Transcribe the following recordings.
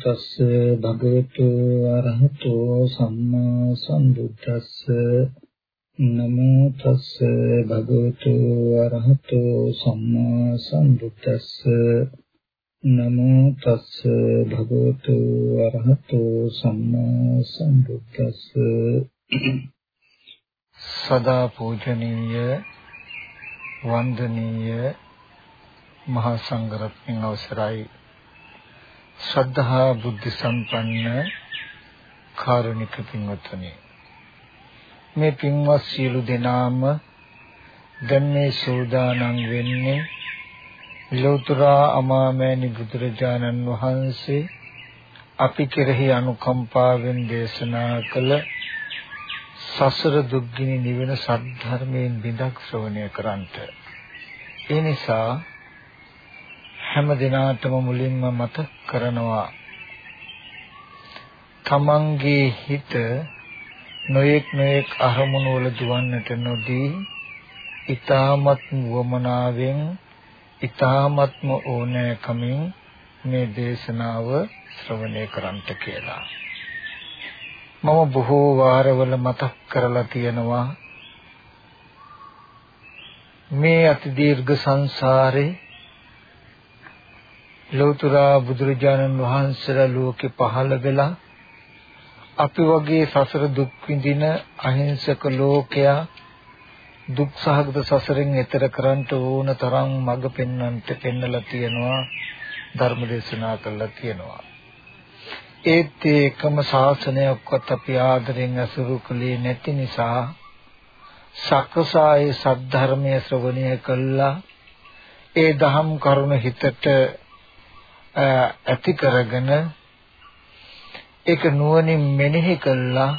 තස් භගවතු අරහතෝ සම්මා සම්බුද්දස්ස. නමෝ තස් භගවතු අරහතෝ සම්මා සම්බුද්දස්ස. නමෝ තස් භගවතු අරහතෝ සම්මා සම්බුද්දස්ස. සදා පූජනීය වන්දනීය මහා සංඝරත්නයන් අවසරයි. ශ්‍රද්ධා බුද්ධ සම්පන්න කාරුණික පින්වත්නි මේ පින්වත් සියලු දෙනාම දැන් මේ සෝදානම් වෙන්නේ ලෞතර අමාමෑණි බුදුරජාණන් වහන්සේ අපි කෙරෙහි අනුකම්පාවෙන් දේශනා කළ සසර දුක්ගිනි නිවෙන සද්ධර්මයෙන් බිඳක් ශ්‍රවණය කරන්ට ඒ නිසා හැම දිනාටම මුලින්ම මතක් කරනවා තමන්ගේ හිත නොයෙක් නොයෙක් අරමුණු වල දුවන්නට නොදී ඊ타මත් වමනාවෙන් ඊ타මත්ම ඕනෑකමින් මේ දේශනාව ශ්‍රවණය කරන්ට කියලා. මම බොහෝ වාරවල මතක් කරලා තියෙනවා මේ අති දීර්ඝ සංසාරේ ලෞතර බුදුරජාණන් වහන්සේලා ලෝකේ පහළ වෙලා අපි වගේ සසර දුක් විඳින අහිංසක ලෝකයා දුක් සහගත සසරෙන් එතර කරන්ට ඕන තරම් මඟ පෙන්වන්නට පෙන්නලා තියෙනවා ධර්ම දේශනා කළා තියෙනවා. ඒත් ඒකම ශාසනයක්වත් අපි ආදරෙන් අසුරු කළේ නැති නිසා සක්කසායේ සද්ධර්මයේ ශ්‍රවණය කළා. ඒ දහම් කරුණ හිතට ඇති කරගෙන ඒක නුවණින් මෙනෙහි කළා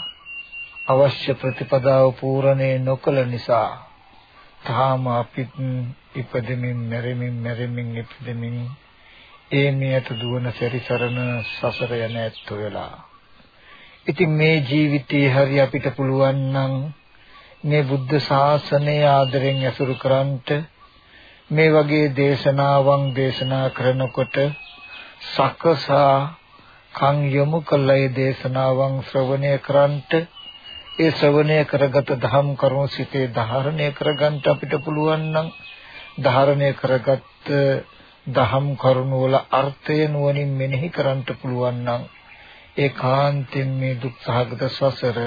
අවශ්‍ය ප්‍රතිපදාව පූර්ණේ නොකළ නිසා. තාම අපිත් ඉපදෙමින් මැරෙමින් මැරෙමින් ඉපදෙමින් ඒ මියට දුවන සැරිසරන සසර යන ඇත්තෝ වෙලා. ඉතින් මේ ජීවිතේ හරි අපිට පුළුවන් නම් මේ බුද්ධ ශාසනය ආදරෙන් ඇසුරු කරන්ට මේ වගේ දේශනාවන් දේශනා කරනකොට සකසා කන් යොමු කළේ. දේශනාවන් ශ්‍රවණය කරන්ට ඒ ශ්‍රවණය කරගත ධම් කරුණු සිතේ ධාරණය කරගන්න අපිට පුළුවන් නම් ධාරණය කරගත් දහම් කරුණු වල අර්ථය නුවණින් මෙනෙහි කරන්න පුළුවන් නම් ඒකාන්තයෙන් මේ දුක් සහගත සසර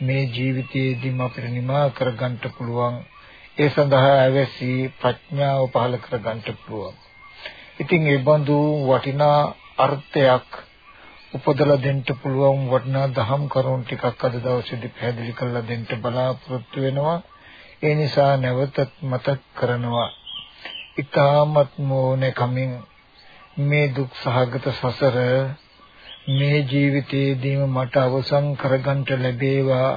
මේ ජීවිතයේදීම අපිට නිමා කරගන්න පුළුවන්. ඒ සඳහා අවැසි ප්‍රඥාව පහළ කරගන්න පුළුවන්. ඉතින් ඒ බඳු වටිනා අර්ථයක් උපදලා දෙන්න පුළුවන් වටිනා දහම් කරුණු ටිකක් අද දවසේදී පැහැදිලි කරලා දෙන්න බලාපොරොත්තු වෙනවා. ඒ නිසා නැවතත් මතක් කරනවා. ඊ타මත් මොනේ කමින් මේ දුක් සහගත සසර මේ ජීවිතයේදීම මට අවසන් කරගන්න ලැබේවා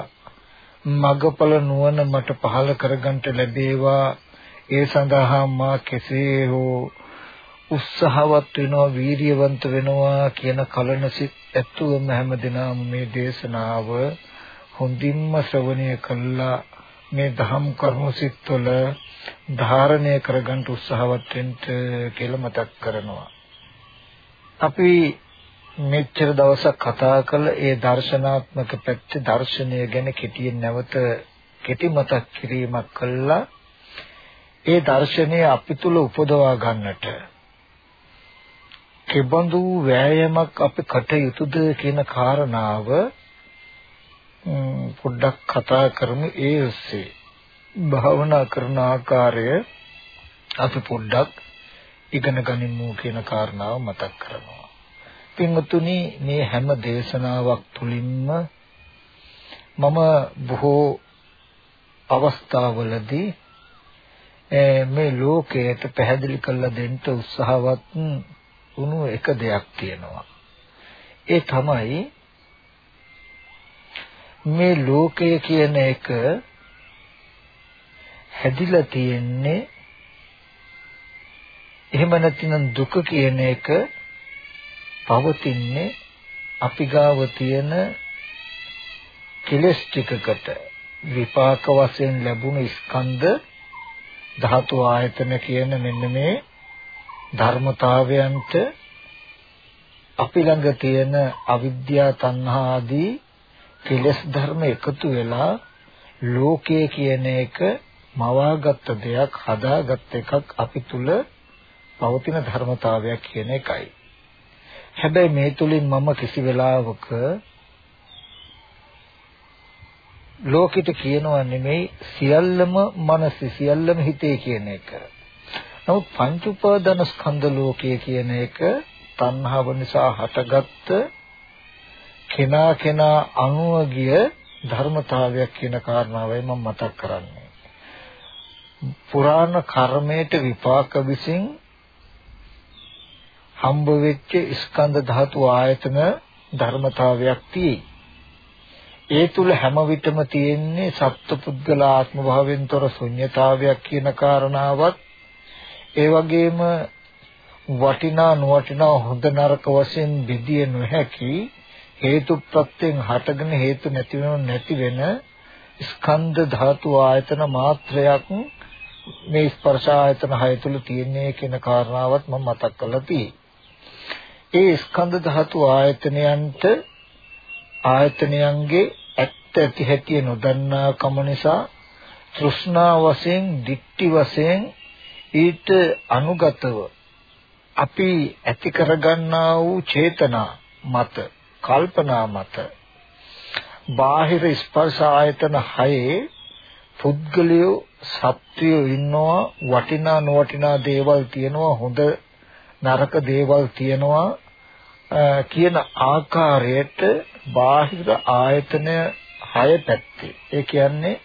මගපල නුවණ මට පහළ කරගන්න ලැබේවා ඒ සඳහා මා කෙසේ හෝ උත්සාහවත් වෙනවා වීරියවන්ත වෙනවා කියන කලන සිත් ඇතුවම හැමදෙනාම මේ දේශනාව හොඳින්ම ශ්‍රවණය කළා මේ ධම් කරුණු සිත්වල ධාරණය කරගන්න උත්සාහවත් වෙන්න කියලා මතක් කරනවා. අපි මෙච්චර දවසක් කතා කළ ඒ දර්ශනාත්මක පැත්තේ දර්ශනය ගැන කෙටියෙන් නැවත කෙටි මතක් කිරීමක් කළා. ඒ දර්ශනය අපි තුල උපදවා ගන්නට කෙබඳු වෑයමක් අපි කට යුතුද කියන කාරණාව පොඩ්ඩක් කතා කරමු ඒ ඔස්සේ භාවනා කරන ආකාරය අපි පොඩ්ඩක් ඉගෙන ගනිමු කියන කාරණාව මතක් කරනවා. පින්වතුනි මේ හැම දේශනාවක් තුලින්ම මම බොහෝ අවස්ථාවලදී මේ ලෝකයට පැහැදිලි කරලා දෙන්න උත්සාහවත් වුණු එක දෙයක් තියෙනවා. ඒ තමයි මේ ලෝකය කියන එක හැදිලා තියෙන්නේ එහෙම නැතිනම් දුක කියන එක පවතින්නේ අපි ගාව තියෙන කෙලස් ටිකකට විපාක වශයෙන් ලැබුණු ස්කන්ධ ධාතු ආයතන කියන මෙන්න මේ ධර්මතාවයන්ට අපි ළඟ තියෙන අවිද්‍යා තණ්හා ආදී කෙලෙස් ධර්ම එකතු වෙලා ලෝකය කියන එක මවාගත්ත දෙයක් හදාගත් එකක් අපි තුල පවතින ධර්මතාවයක් කියන එකයි. හැබැයි මේ තුලින් මම කිසි වෙලාවක ලෝකෙට කියනවා නෙමෙයි සියල්ලම මනස සියල්ලම හිතේ කියන එක. නමුත් පංච උපාදාන ස්කන්ධ ලෝකය කියන එක තණ්හාව නිසා හටගත්ත කෙනා කෙනා අනුව ගිය ධර්මතාවයක් කියන කාරණාවයි මම මතක් කරන්නේ. පුරාණ කර්මයට විපාක විසින් හම්බ වෙච්ච ස්කන්ධ ධාතු ආයතන ධර්මතාවයක් තියෙයි. ඒ තුල හැම විටම තියෙන්නේ සත්පුද්ගල ආත්ම භාවයෙන්තර ශුන්්‍යතාවයක් කියන කාරණාවත් ඒ වගේම වටිනා නොවටිනා හොඳ නරක වශයෙන් බෙදිය නොහැකි හේතු ප්‍රත්‍යයෙන් හටගෙන හේතු නැති වෙනව නැති වෙන ස්කන්ධ ධාතු ආයතන මාත්‍රයක් මේ ස්පර්ශ ආයතන හය තුල තියෙන්නේ කියන කාරණාවත් මම මතක් කරලා තියෙයි. ඒ ස්කන්ධ ධාතු ආයතනයන්ට ආයතනයන්ගේ ඇත්ත ඇති හැටි නොදන්නා කම නිසා තෘෂ්ණා වශයෙන්, ditthi වශයෙන් ඊට අනුගතව අපි ඇති කරගන්නා වූ චේතනා මත, කල්පනා මත බාහිර ස්පර්ශ ආයතන හයේ පුද්ගලයෝ සත්‍යය ඉන්නවා වටිනා නොවටිනා දේවල් තියෙනවා හොඳ නරක දේවල් තියෙනවා කියන ආකාරයට බාහිර ආයතන හය පැත්තේ. ඒ කියන්නේ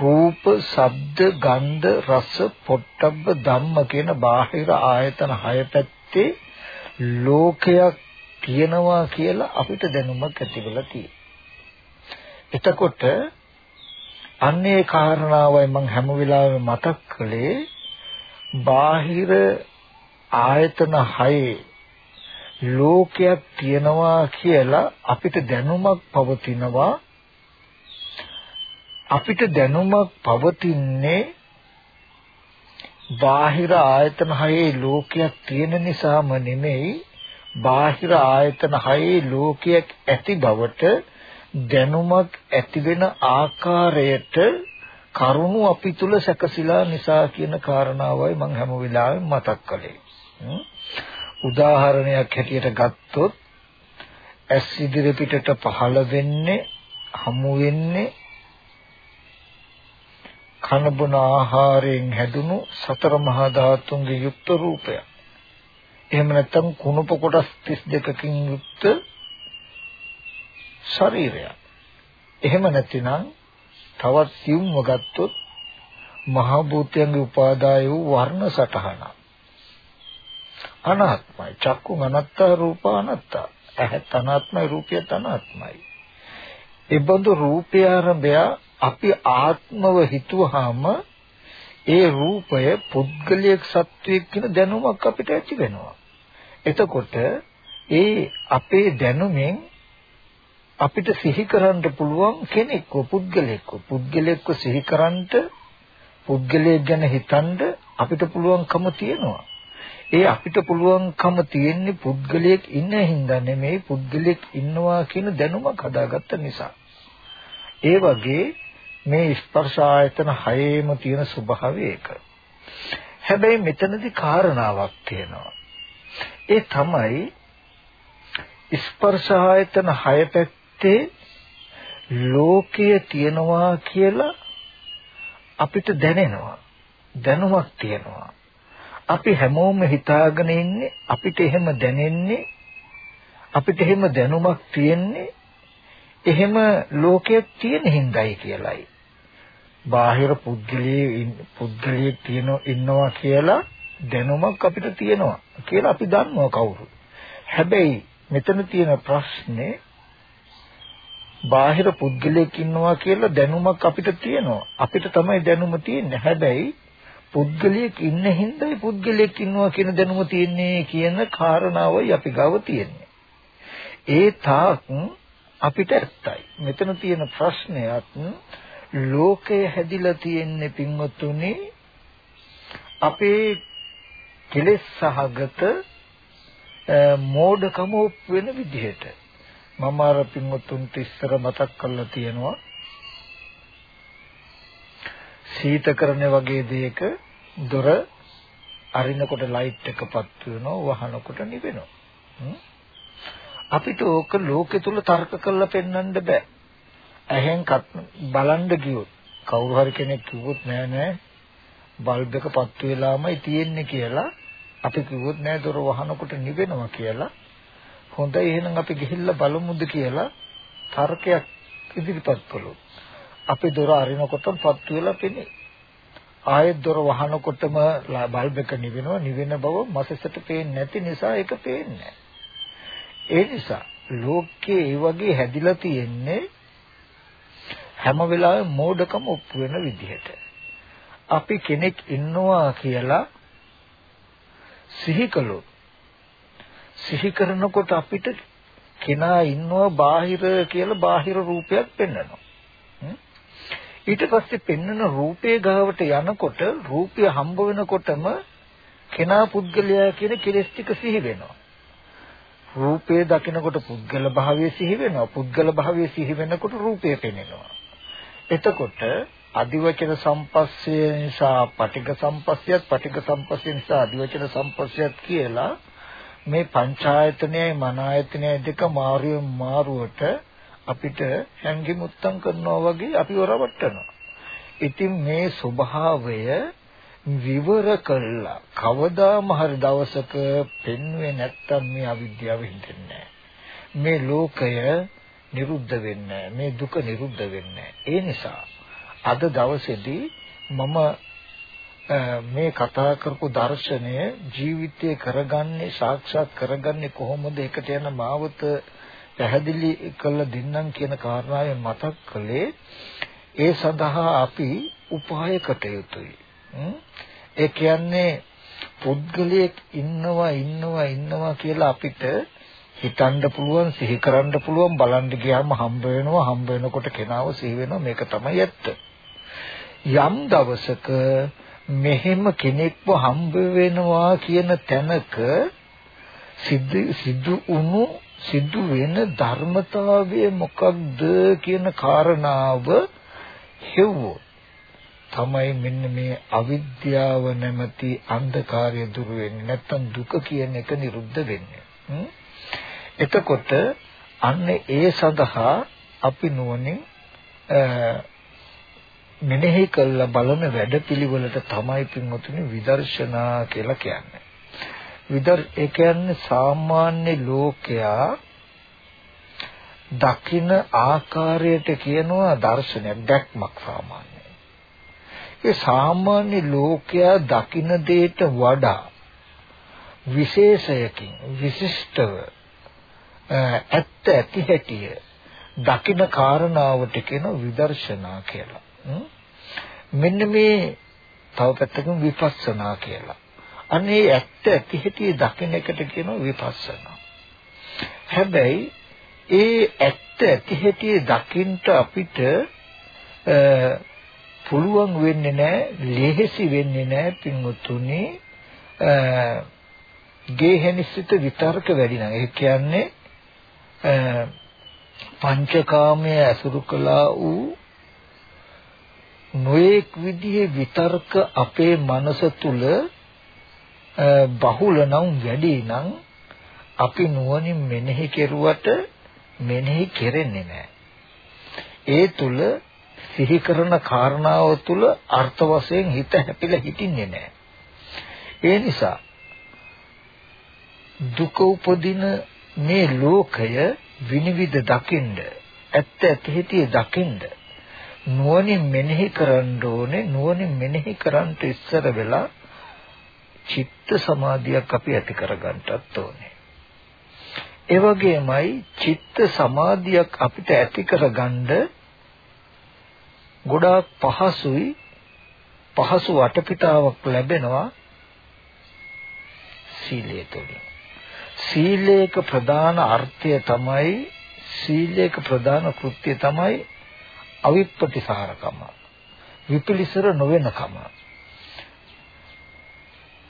රූප, ශබ්ද, ගන්ධ, රස, පොට්ටබ්බ ධම්ම කියන බාහිර ආයතන හය පැත්තේ ලෝකයක් තියෙනවා කියලා අපිට දැනුමක් ඇති වෙලා තියෙනවා. එතකොට අන්නේ කාරණාවයි මම හැම වෙලාවෙම මතක් කළේ බාහිර ආයතන හයේ ලෝකයක් තියෙනවා කියලා අපිට දැනුමක් පවතිනවා අපිට දැනුමක් පවතින්නේ බාහිර ආයතන හයේ ලෝකයක් තියෙන නිසාම නෙමෙයි බාහිර ආයතන හයේ ලෝකයක් ඇති බවට දැනුමක් ඇති වෙන ආකාරයට කරුණු අපි තුල සැකසিলা නිසා කියන කාරණාවයි මම හැම වෙලාවෙම මතක් කළේ. උදාහරණයක් හැටියට ගත්තොත් ඇස් ඉදිරි පිටට පහළ වෙන්නේ හමු වෙන්නේ කන බොන ආහාරයෙන් හැදුණු සතර මහා ධාතුන්ගේ යුක්ත රූපය. එහෙම නැත්නම් කුණප කොටස් 32කින් යුක්ත ශරීරය. එහෙම නැතිනම් තවත් සියුම්ව ගත්තොත් මහ භූතයන්ගේ උපාදාය වූ වර්ණ සටහන. අනාත්මයි. චක්කු අනත්තා රූප අනත්තා. ඇහත් අනාත්මයි රූපයත් අනාත්මයි. ඒබඳු රූපය ආරම්භය අපි ආත්මව හිතුවාම ඒ රූපය පුද්ගලික සත්වයක් කියන දැනුමක් අපිට ඇති වෙනවා. එතකොට ඒ අපේ දැනුමෙන් අපිට සිහි කරන්න පුළුවන් කෙනෙක්ව පුද්ගලෙක්ව පුද්ගලෙක්ව සිහි කරන්නට පුද්ගලයෙක් ගැන හිතන්න අපිට පුළුවන්කම තියෙනවා. ඒ අපිට පුළුවන්කම තියෙන්නේ පුද්ගලයෙක් ඉන්න හින්දා නෙමෙයි පුද්ගලයෙක් ඉන්නවා කියන දැනුමක් හදාගත්ත නිසා. ඒ වගේ මේ ස්පර්ශ ආයතන හයේම තියෙන ස්වභාවය ඒක. හැබැයි මෙතනදී කාරණාවක් තියෙනවා. ඒ තමයි ස්පර්ශ ආයතන හය පැත්තේ ලෝකය තියෙනවා කියලා අපිට දැනෙනවා. දැනුමක් තියෙනවා. අපි හැමෝම හිතාගෙන ඉන්නේ අපිට එහෙම දැනෙන්නේ අපිට එහෙම දැනුමක් තියෙන්නේ එහෙම ලෝකයක් තියෙන හින්දායි කියලයි. බාහිර පුද්ගලයේ පුද්ගලයෙක් තියෙන ඉන්නවා කියලා දැනුමක් අපිට තියෙනවා කියලා අපි දන්නවා කවුරු. හැබැයි මෙතන තියෙන ප්‍රශ්නේ බාහිර පුද්ගලයෙක් ඉන්නවා කියලා දැනුමක් අපිට තියෙනවා. අපිට තමයි දැනුම තියෙන්නේ. හැබැයි පුද්ගලයෙක් ඉන්න හින්දායි පුද්ගලයෙක් ඉන්නවා කියන දැනුම තියෙන්නේ කියන කාරණාවයි අපි ගාව තියෙන්නේ. ඒ තාක් අපිට ඇත්තයි. මෙතන තියෙන ප්‍රශ්නයත් ලෝකය හැදිලා තියෙන්නේ පින්වත්තුනි අපේ කෙලෙස් සහගත මෝඩකම වෙන විදිහට. මම අර පින්වතුන්ට ඉස්සර මතක් කරලා තියෙනවා. සීතකරණ වගේ දෙයක දොර අරිනකොට ලයිට් එකපත් වෙනවා වහනකොට නිවෙනවා. අපිට ඕක ලෝකෙ තුල තර්ක කරලා පෙන්වන්න බෑ. ඇහෙන් බලන්න ගියොත් කවුරු හරි කෙනෙක් කිව්වොත් නෑ නෑ බල්බ් එක පත්තු වෙලාමයි තියෙන්නේ කියලා අපි කිව්වොත් නෑ දොර වහනකොට නිවෙනවා කියලා. හොඳයි එහෙනම් අපි ගිහිල්ලා බලමුද කියලා තර්කයක් ඉදිරිපත් කළොත්. අපි දොර අරිනකොටම පත්තු වෙලා පෙනේ. ආයෙත් දොර වහනකොටම බල්බ් එක නිවෙනවා නිවෙන බව මසසට පේන්නේ නැති නිසා ඒක පේන්නේ ඒ නිසා ලෝකයේ ඒ වගේ හැදිලා තියෙන්නේ හැම වෙලාවෙම මෝඩකම ඔප්පු වෙන විදිහට. අපි කෙනෙක් ඉන්නවා කියලා සිහි කළොත් සිහි කරනකොට අපිට කෙනා ඉන්නවා බාහිර කියලා බාහිර රූපයක් පෙන්වනවා. ඊට පස්සේ පෙන්වන රූපේ ගාවට යනකොට රූපය හම්බ වෙනකොටම කෙනා පුද්ගලයා කියන කෙලෙස් ටික සිහි වෙනවා. රූපේ දකිනකොට පුද්ගල භාවය සිහි වෙනවා පුද්ගල භාවය සිහි වෙනකොට රූපය පෙනෙනවා එතකොට අදිවචන සම්පස්සය නිසා පටිඝ සම්පස්සයත් පටිඝ සම්පස්සය නිසා අදිවචන සම්පස්සයත් කියලා මේ පංචායතනයයි මන ආයතනයයි දෙක මාරුවෙන් මාරුවට අපිට හැංගි මුත්තම් කරනවා වගේ අපි වරවට්ටනවා. ඉතින් මේ ස්වභාවය විවර කළා. කවදාම හරි දවසක පෙන්වෙන්නේ නැත්තම් මේ අවිද්‍යාව හිතෙන්නේ මේ ලෝකය නිරුද්ධ වෙන්නේ මේ දුක නිරුද්ධ වෙන්නේ ඒ නිසා අද දවසේදී මම මේ කතා කරපු දර්ශනය ජීවිතේ කරගන්නේ සාක්ෂාත් කරගන්නේ කොහොමද? එකට යන මාවත පැහැදිලි කළ දෙන්නම් කියන කාරණාවෙන් මතක් කළේ ඒ සඳහා අපි උපායකට යුතුයි. ඒ කියන්නේ පුද්ගලයෙක් ඉන්නවා ඉන්නවා ඉන්නවා කියලා අපිට හිතන්න පුළුවන් සිහි කරන්න පුළුවන් බලන්න ගියාම හම්බ වෙනවා හම්බ වෙනකොට කෙනාව සිහි වෙනවා. මේක තමයි ඇත්ත. යම් දවසක මෙහෙම කෙනෙක්ව හම්බ වෙනවා කියන තැනක සිද්ධ සිදු වුණු සිදු වෙන ධර්මතාවය මොකක්ද කියන කාරණාව හෙව්වොත් තමයි මෙන්න මේ අවිද්‍යාව නැමැති අන්ධකාරය දුරු වෙන්නේ නැත්තම් දුක කියන එක නිරුද්ධ වෙන්නේ එතකොට අන්න ඒ සඳහා අපි නුවණින් මෙනෙහි කළ බලන වැඩපිළිවෙලට තමයි පින්වතුනි විදර්ශනා කියලා කියන්නේ. විදර් ඒ කියන්නේ සාමාන්‍ය ලෝකයා දකින ආකාරයට කියනවා දර්ශනයක් දැක්මක් සාමාන්‍යයි. ඒ සාමාන්‍ය ලෝකයා දකින දෙයට වඩා විශේෂයකින් විශිෂ්ටව ඇත්ත ඇති හැටිය දකින කාරණාවට කියන විදර්ශනා කියලා. මෙන්න මේ තව පැත්තකින් විපස්සනා කියලා. අනේ ඇත්ත ඇති හැටි දකින එකට කියනවා විපස්සනා. හැබැයි ඒ ඇත්ත ඇති හැටි දකින්න අපිට පුළුවන් වෙන්නේ නැහැ, ලෙහෙසි වෙන්නේ නැහැ පින්වතුනි. ගේහෙනිසිත විතර්ක වැඩි නම් ඒ කියන්නේ පංචකාමයේ ඇසුරු කළා වූ නොඑක් විදිහේ විතර්ක අපේ මනස තුල බහුල නම් වැඩි නම් අපි නුවණින් මෙනෙහි කෙරුවට මෙනෙහි කෙරෙන්නේ නැහැ. ඒ තුල සිහි කරන කාරණාව තුල අර්ථ වශයෙන් හිත හැපිලා හිටින්නේ නැහැ. ඒ නිසා දුක උපදින මේ ලෝකය විනිවිද දකින්න ඇත්ත ඇති හිතේ දකින්න නුවණින් මෙනෙහි කරන්න ඕනේ නුවණින් මෙනෙහි කරන්ට ඉස්සර වෙලා චිත්ත සමාධියක් අපි ඇති කරගන්නටත් ඕනේ ඒ වගේමයි චිත්ත සමාධියක් අපිට ඇති කරගන්න ගොඩාක් පහසුයි පහසු වටපිටාවක් ලැබෙනවා සීලය තුළින්. සීලේක ප්‍රධාන අර්ථය තමයි සීලේක ප්‍රධාන කෘත්‍යය තමයි අවිප්පටිසාරකම විපිලිසර නොවෙනකම.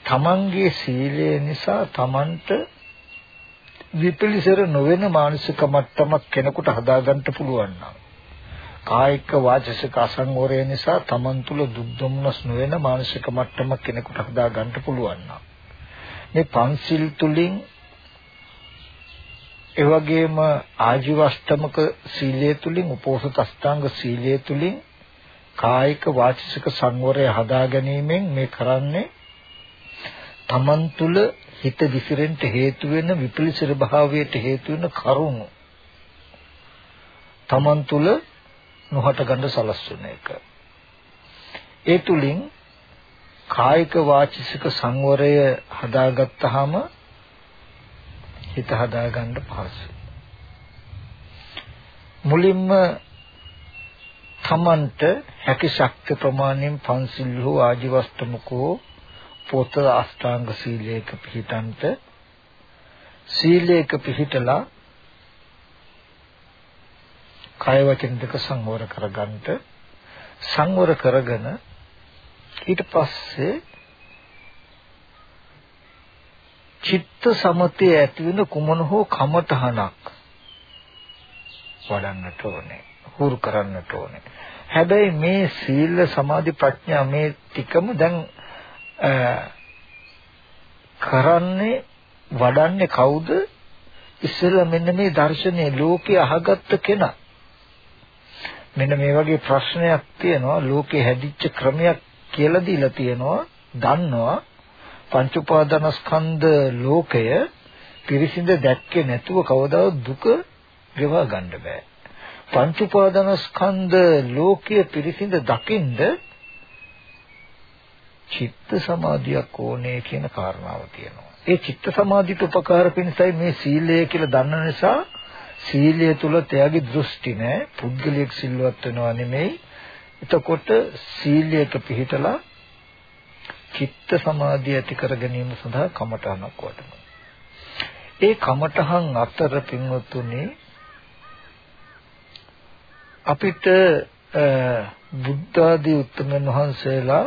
තමන්ගේ සීලය නිසා තමන්ට විපිලිසර නොවන මානසික මට්ටමක් කෙනෙකුට හදාගන්න පුළුවන් නම් කායික වාචසික අසංවරය නිසා තමන් තුළ දුක් දුම්නස් නොවන මානසික මට්ටමක් කෙනෙකුට හදාගන්න පුළුවන් නම්. මේ පන්සිල් තුලින් ඒ වගේම ආජීවෂ්ටමක සීලය තුලින් උපෝසත අෂ්ටාංග සීලය තුලින් කායික වාචික සංවරය හදා ගැනීමෙන් මේ කරන්නේ තමන් තුළ හිත විසිරෙන්න හේතු වෙන විපලිසර භාවයට හේතු වෙන කරුණු. තමන් තුළ නොහට ගන්න සලස්වන එක. ඒ තුලින් කායික වාචික සංවරය හදාගත්තාම හිත හදාගන්න පහසුයි. මුලින්ම තමන්ට හැකි ශක්ති ප්‍රමාණයෙන් පන්සිල් හෝ ආජීවස්තමකෝ පොත අෂ්ටාංග සීලයක පිළිටන්ට සීලයක පිළිටලා කය වචන දෙක සංවර කරගන්නට සංවර කරගෙන ඊට පස්සේ චිත්ත සමතේ ඇති වෙන කුමන හෝ කමතහනක් වඩන්නට ඕනේ හුරු කරන්නට ඕනේ. හැබැයි මේ සීල සමාධි ප්‍රඥා මේ ටිකම දැන් කරන්නේ වඩන්නේ කවුද? ඉස්සෙල්ලා මෙන්න මේ දර්ශනේ ලෝකේ අහගත්ත කෙනා. මෙන්න මේ වගේ ප්‍රශ්නයක් තියෙනවා ලෝකේ හැදිච්ච ක්‍රමයක් කියලා දීලා තියෙනවා දන්නවා පංච උපාදානස්කන්ධ ලෝකය පිරිසිඳ දැක්කේ නැතුව කවදාවත් දුක ගෙවා ගන්න බෑ. පංච උපාදානස්කන්ධ ලෝකයේ පිරිසිඳ දකින්ද චිත්ත සමාධියක් ඕනේ කියන කාරණාව තියෙනවා. ඒ චිත්ත සමාධියට උපකාර පිණිසයි මේ සීලය කියලා දන්න නිසා සීලය තුල තයාගේ දෘෂ්ටි නෑ පුද්ගලික සිල්වත් වෙනවා නෙමෙයි. එතකොට සීලයක පිහිටලා චිත්ත සමාධිය ඇති කර ගැනීම සඳහා කමඨහනක් වඩනවා. ඒ කමඨහන් අතර පින්වතුනි අපිට බුද්ධ ආදී උත්තමයන් වහන්සේලා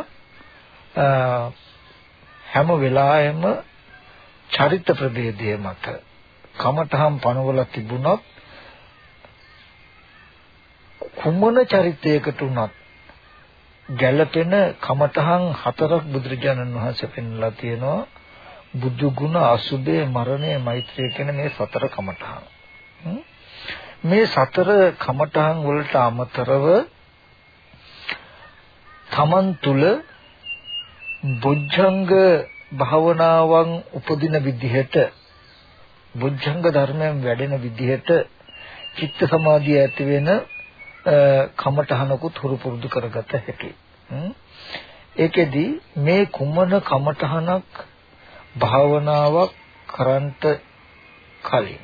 හැම වෙලාවෙම චරිත ප්‍රභේදය මත කමඨහම් පනවල තිබුණත් කුමන චරිතයකට උනත් ගැළපෙන කමඨහන් හතරක් බුදුරජාණන් වහන්සේ පෙන්වලා තියෙනවා. බුදු ගුණ අසුබේ මරණය මෛත්‍රිය කියන මේ සතර කමඨහන් මේ සතර කමඨහන් වලට අමතරව තමන් තුල බොජ්ජංග භාවනාවන් උපදින විදිහට බොජ්ජංග ධර්මයන් වැඩෙන විදිහට චිත්ත සමාධිය ඇති වෙන කමඨහනකුත් හුරු පුරුදු කරගත හැකි. ඒකෙදි මේ කුමන කමඨහනක් භාවනාවක් කරන්ට කලින්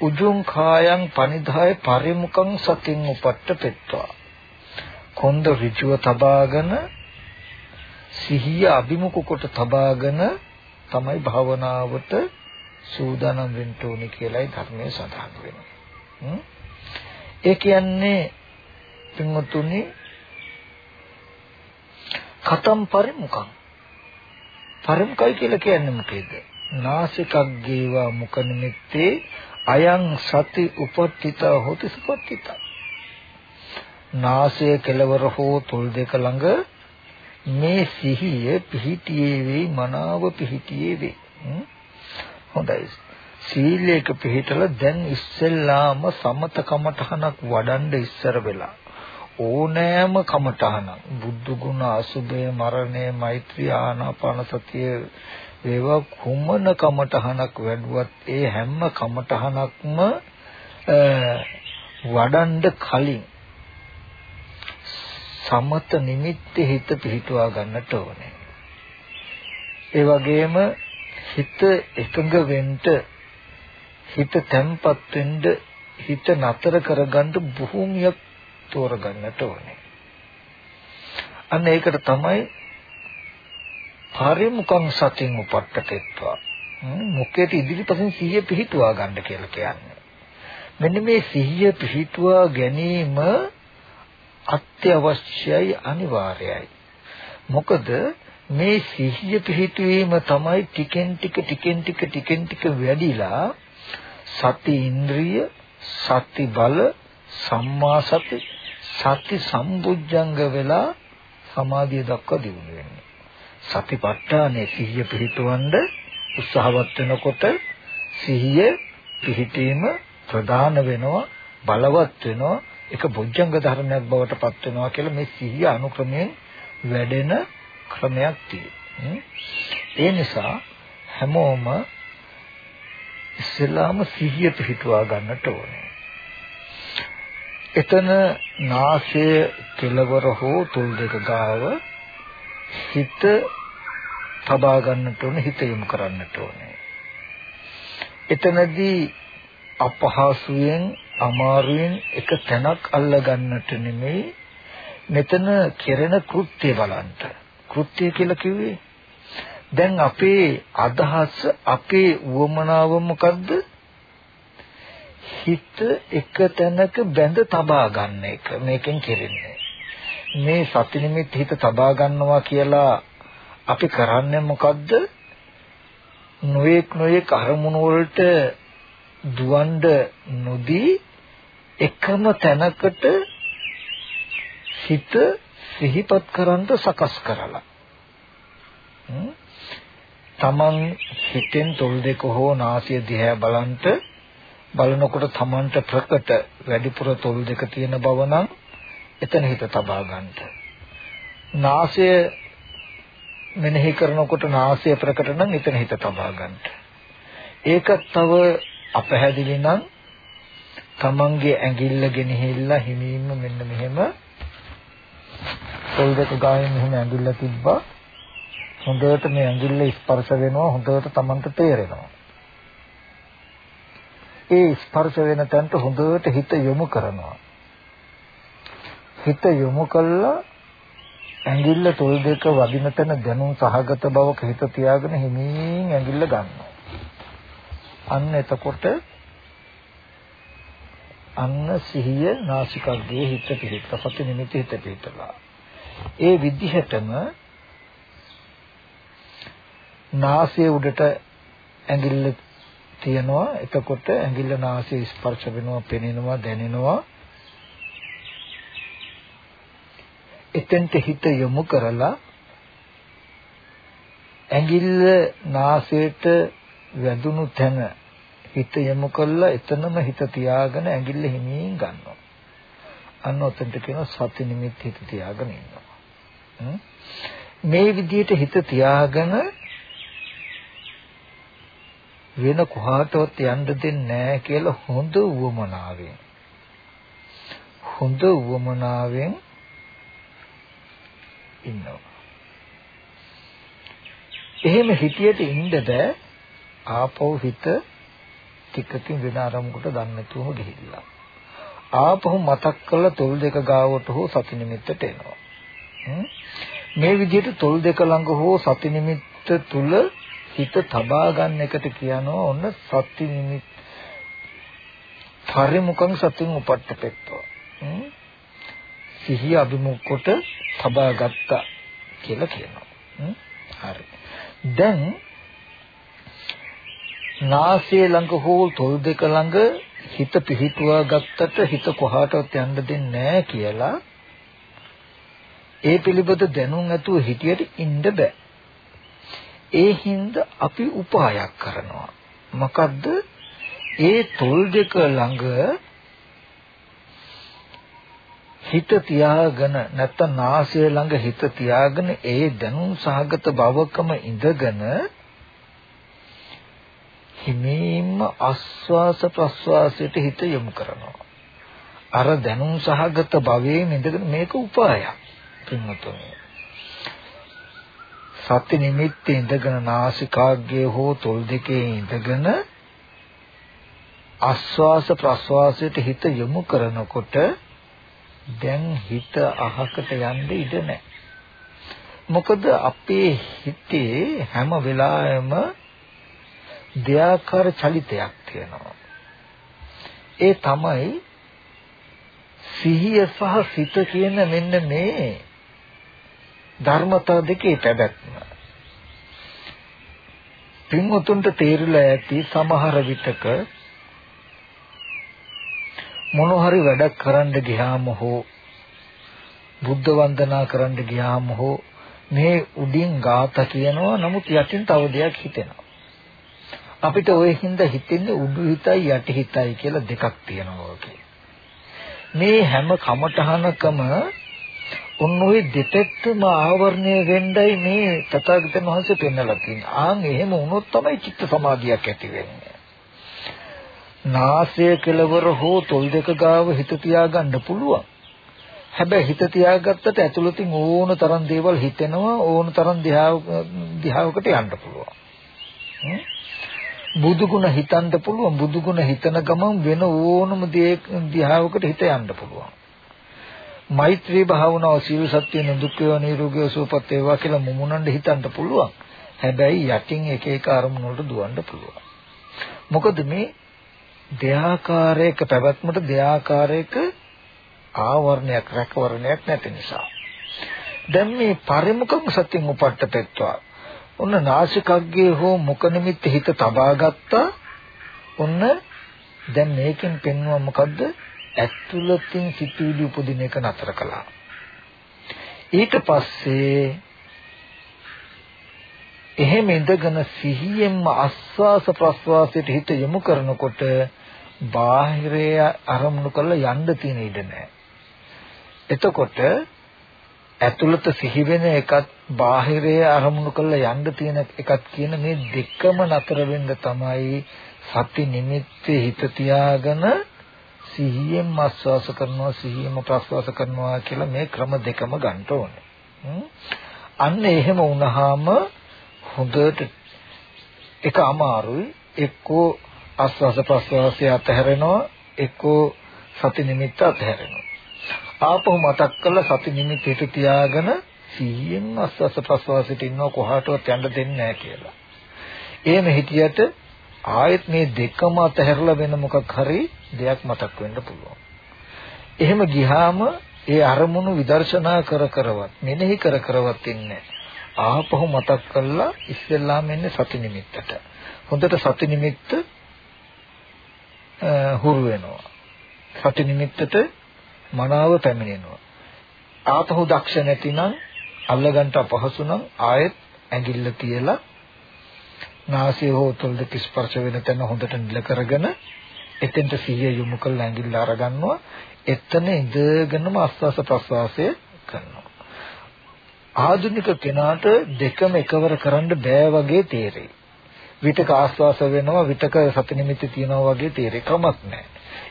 උජුං කායං පනිදාය පරිමුඛං සතින් උපට්ඨ පෙත්වා කොන්ද ඍජුව තබාගෙන සිහිය අභිමුඛ කොට තබාගෙන තමයි භාවනාවට සූදානම් වෙන්න ඕනේ කියලායි ධර්මයේ සඳහන් වෙන්නේ. ඒ කියන්නේ පින්වතුනි කතම් පරිමුඛං පරිමුඛයි කියලා කියන්නේ මොකේද? නාසිකක් ගේවා මුඛ නිමිත්තේ අයං සති උපට්ඨිත හොති සුපට්ඨිත. නාසය කෙලවර හෝ තොල් දෙක ළඟ මේ සිහිය පිහිටියේ වෙයි මනාව පිහිටියේ වෙයි. හොඳයි. සීලයක පිළිතල දැන් ඉස්සෙල්ලාම සමත කමඨහනක් වඩන්න ඉස්සර වෙලා ඕනෑම කමඨහනක් බුද්ධ ගුණ අසුභය මරණය මෛත්‍රී ආනාපාන සතිය ඒවා කුමන කමඨහනක් වැඩුවත් ඒ හැම කමඨහනක්ම වඩන්න කලින් සමත නිමිත්ත හිත පිහිටුවා ගන්නට ඕනේ. ඒ වගේම හිත එකඟ වෙන්න හිත තැම්පත් වෙන්න හිත නතර කරගන්න භූමියක් තෝරගන්නට ඕනේ. අන්න ඒකට තමයි පරිමුඛං සතින් උපට්ඨකෙත්වා. මුඛයට ඉදිරිපසින් සිහිය පිහිටුවා ගන්න කියලා කියන්නේ. මෙන්න මේ සිහිය පිහිටුවා ගැනීම අත්‍යවශ්‍යයි අනිවාර්යයි. මොකද මේ සිහිය පිහිටවීම තමයි ටිකෙන් ටික ටිකෙන් ටික ටිකෙන් ටික වැඩිලා සති ඉන්ද්‍රිය සති බල සම්මා සති සති සම්බුද්ධංග වෙලා සමාධිය දක්වා දියුණු වෙන්නේ. සතිපට්ඨානේ සිහිය පිහිටවන්න උත්සාහවත් වෙනකොට සිහිය පිහිටීම ප්‍රධාන වෙනවා බලවත් වෙනවා ඒක බොජ්ජංග ධර්මයක් බවට පත් වෙනවා කියලා මේ සිහිය අනුක්‍රමයෙන් වැඩෙන ක්‍රමයක් තියෙනවා. ඒ නිසා හැමෝම ඉස්සෙල්ලාම සිහිය පිහිටුවා ගන්නට ඕනේ. එතන නාසය කෙලවර හෝ තුල් දෙක ගාව හිත තබා ගන්නට ඕනේ හිත යොමු කරන්නට ඕනේ. එතනදී අපහසුයෙන් අමාරුවෙන් එක තැනක් අල්ල ගන්නට නෙමෙයි මෙතන කෙරෙන කෘත්‍ය බලන්න. කෘත්‍ය කියලා කිව්වේ දැන් අපේ අදහස අපේ උවමනාව මොකද්ද? හිත එක තැනක බැඳ තබා ගන්න එක මේකෙන් කෙරෙන්නේ. මේ සති නිමිත් හිත තබා ගන්නවා කියලා අපි කරන්නේ මොකද්ද? නොයෙක් නොයෙක් අරමුණු වලට දුවන්ඩ නොදී එකම තැනකට හිත සිහිපත් කරන්ට සකස් කරලා. තමන් හිතෙන් තොල් දෙක හෝ නාසය දිහා බලන්ට බලනකොට තමන්ට ප්‍රකට වැඩිපුර තොල් දෙක තියෙන බව නම් එතන හිත තබා ගන්නට. නාසය මෙනෙහි කරනකොට නාසය ප්‍රකට නම් එතන හිත තබා ගන්නට. ඒකත් තව අපහැදිලි නම් තමන්ගේ ඇඟිල්ල ගෙනහිල්ලා හිමීම මෙන්න මෙහෙම පොල් දෙක ගාමින් මෙහෙම ඇඟිල්ල තිබ්බා හොඳට මේ ඇඟිල්ල ස්පර්ශ වෙනවා හොඳට තමන්ට තේරෙනවා. ඒ ස්පර්ශ වෙන තැනට හොඳට හිත යොමු කරනවා. හිත යොමු කළා ඇඟිල්ල තොල් දෙක වදින තැන දැනුම් සහගත බවක හිත තියාගෙන හිමින් ඇඟිල්ල ගන්නවා. අන්න එතකොට අන්න සිහිය නාසිකාග්‍රේ හිත පිහිට සති නිමිති හිත පිහිටලා. ඒ විදිහටම නාසයේ උඩට ඇඟිල්ල තියනවා එතකොට ඇඟිල්ල නාසයේ ස්පර්ශ වෙනවා පෙනෙනවා දැනෙනවා. එතෙන්ට හිත යොමු කරලා ඇඟිල්ල නාසයට වැදුණු තැන හිත යොමු කළා එතනම හිත තියාගෙන ඇඟිල්ල හිමින් ගන්නවා. අන්න ඔතනට කියනවා සති නිමිත් හිත තියාගෙන ඉන්නවා. මේ විදිහට හිත තියාගෙන වෙන කොහාටවත් යන්න දෙන්නේ නැහැ කියලා හොඳ උවමනාවෙන් හොඳ උවමනාවෙන් ඉන්නවා. එහෙම හිතියට ඉන්න බෑ ආපහු හිත ටිකකින් වෙන අරමුණකට දන්නේ නැතුවම ගිහිල්ලා. ආපහු මතක් කරලා තොල් දෙක ගාවට හෝ සති නිමිත්තට එනවා. මේ විදිහට තොල් දෙක ළඟ හෝ සති නිමිත්ත තුල හිත තබා ගන්න එකට කියනවා ඔන්න සති නිමිත් පරිමුඛං සතින් උපට්ඨපෙත්වා. සිහිය අභිමුඛ කොට තබා ගත්තා කියලා කියනවා. හරි. දැන් නාසය ළඟ හෝ තොල් දෙක ළඟ හිත පිහිටුවා ගත්තට හිත කොහාටවත් යන්න දෙන්නේ නැහැ කියලා ඒ පිළිබඳ දැනුම් ඇතුව හිටියට ඉන්න බෑ. ඒ හින්දා අපි උපායක් කරනවා. මොකද්ද? ඒ තොල් දෙක ළඟ හිත තියාගෙන නැත්නම් නාසය ළඟ හිත තියාගෙන ඒ දැනුම් සහගත භවකම ඉඳගෙන හිමීම ආස්වාස ප්‍රස්වාසයට හිත යොමු කරනවා. අර දැනුම් සහගත භවයේ ඉඳගෙන මේක උපායක්. පින්වතුනි. සති නිමිත්තේ ඉඳගෙන නාසිකාග්‍රේ හෝ තොල් දෙකේ ඉඳගෙන ආස්වාස ප්‍රස්වාසයට හිත යොමු කරනකොට දැන් හිත අහකට යන්න ඉඩ නැහැ. මොකද අපේ හිතේ හැම වෙලාවෙම දෙයාකාර චලිතයක් තියෙනවා. ඒ තමයි සිහිය සහ සිත කියන මෙන්න මේ ධර්මතා දෙකේ පැවැත්ම. පින්වතුන්ට තේරිලා ඇති සමහර විටක මොන හරි වැඩක් කරන්න ගියාම හෝ බුද්ධ වන්දනා කරන්න ගියාම හෝ මේ උඩින් ગાත කියනවා නමුත් යටින් තව දෙයක් හිතෙනවා අපිට ওই හින්දා හිතෙන්නේ උඩු හිතයි යටි හිතයි කියලා දෙකක් තියෙනවා මේ හැම කමඨහනකම ඔන්න ඔය දෙපැත්තම ආවරණය වෙන්නයි මේ තථාගතයන් වහන්සේ පෙන්වලා තියෙන්නේ. ආන් එහෙම වුණොත් තමයි චිත්ත සමාධියක් ඇති වෙන්නේ. නාසය කෙලවර හෝ තොල් දෙක ගාව හිත තියාගන්න පුළුවන්. හැබැයි හිත තියාගත්තට ඇතුළතින් ඕන තරම් දේවල් හිතෙනවා ඕන තරම් දිහාවකට යන්න පුළුවන්. බුදු ගුණ හිතන්න පුළුවන් බුදු ගුණ හිතන ගමන් වෙන ඕනම දේ දිහාවකට හිත යන්න පුළුවන්. මෛත්‍රී භාවනාව සීල සත්‍ය නිදුක්ඛය නිරෝගය සුවපත් වේවා කියලා මුමුණන්න හිතන්න පුළුවන්. හැබැයි යටින් එක එක අරමුණු වලට දුවන්න පුළුවන්. මොකද මේ දෙආකාරයක පැවැත්මට දෙආකාරයක ආවරණයක් රැකවරණයක් නැති නිසා. දැන් මේ පරිමුඛ සත්‍යම උපට්ඨපෙත්වා. ඔන්න නාසිකග්ගේ හෝ මුඛ නිමිත්ත හිත තබා ගත්තා. ඔන්න දැන් මේකෙන් පෙන්වුවා මොකද්ද? ඇතුළතින් සිතුවිලි උපදින එක නතර කළා. ඊට පස්සේ එහෙම ඉඳගෙන සිහියෙන්ම ආස්වාස ප්‍රස්වාසයට හිත යොමු කරනකොට බාහිරය අරමුණු කරලා යන්න තියෙන ඉඩ නැහැ. එතකොට ඇතුළත සිහි වෙන එකත් බාහිරය අරමුණු කරලා යන්න තියෙන එකත් කියන මේ දෙකම නතර වෙන්න තමයි සති නිමිත්තේ හිත තියාගෙන සිහියෙන් ආස්වාස කරනවා සිහියෙන් ප්‍රස්වාස කරනවා කියලා මේ ක්‍රම දෙකම ගන්න ඕනේ. අන්න එහෙම වුණාම හොඳට එක අමාරුයි එක්කෝ ආස්වාස ප්‍රස්වාසය අතහැරෙනවා එක්කෝ සති නිමිත්ත අතහැරෙනවා. ආපහු මතක් කරලා සති නිමිත්ත හිත තියාගෙන සිහියෙන් ආස්වාස ප්‍රස්වාසයට ඉන්නව කොහාටවත් යන්න දෙන්නේ නැහැ කියලා. එහෙම හිටියට ආයෙත් මේ දෙකම අතහැරලා වෙන මොකක් හරි දෙයක් මතක් වෙන්න පුළුවන්. එහෙම ගියාම ඒ අරමුණු විදර්ශනා කර කරවත් මෙනෙහි කර කරවත් ඉන්නේ ආපහු මතක් කළා ඉස්සෙල්ලාම එන්නේ සති නිමිත්තට. හොඳට සති නිමිත්ත හුරු වෙනවා. සති නිමිත්තට මනාව පැමිණෙනවා. ආපහු දක්ෂ නැතිනම් අල්ලගන්න අපහසු නම් ආයෙත් ඇඟිල්ල තියලා නාසය හෝ තොල් දෙක ස්පර්ශ වෙන තැන හොඳට නිල කරගෙන එතෙන්ට සිහිය යොමු කරලා ඇඟිල්ල අරගන්නවා. එතන ඉඳගෙනම ආස්වාස ප්‍රස්වාසය කරනවා. ආධුනික කෙනාට දෙකම එකවර කරන්න බෑ වගේ තේරෙයි. විතක ආස්වාස වෙනවා විතක සති නිමිති තියනවා වගේ තේරෙයි. කමක් නැහැ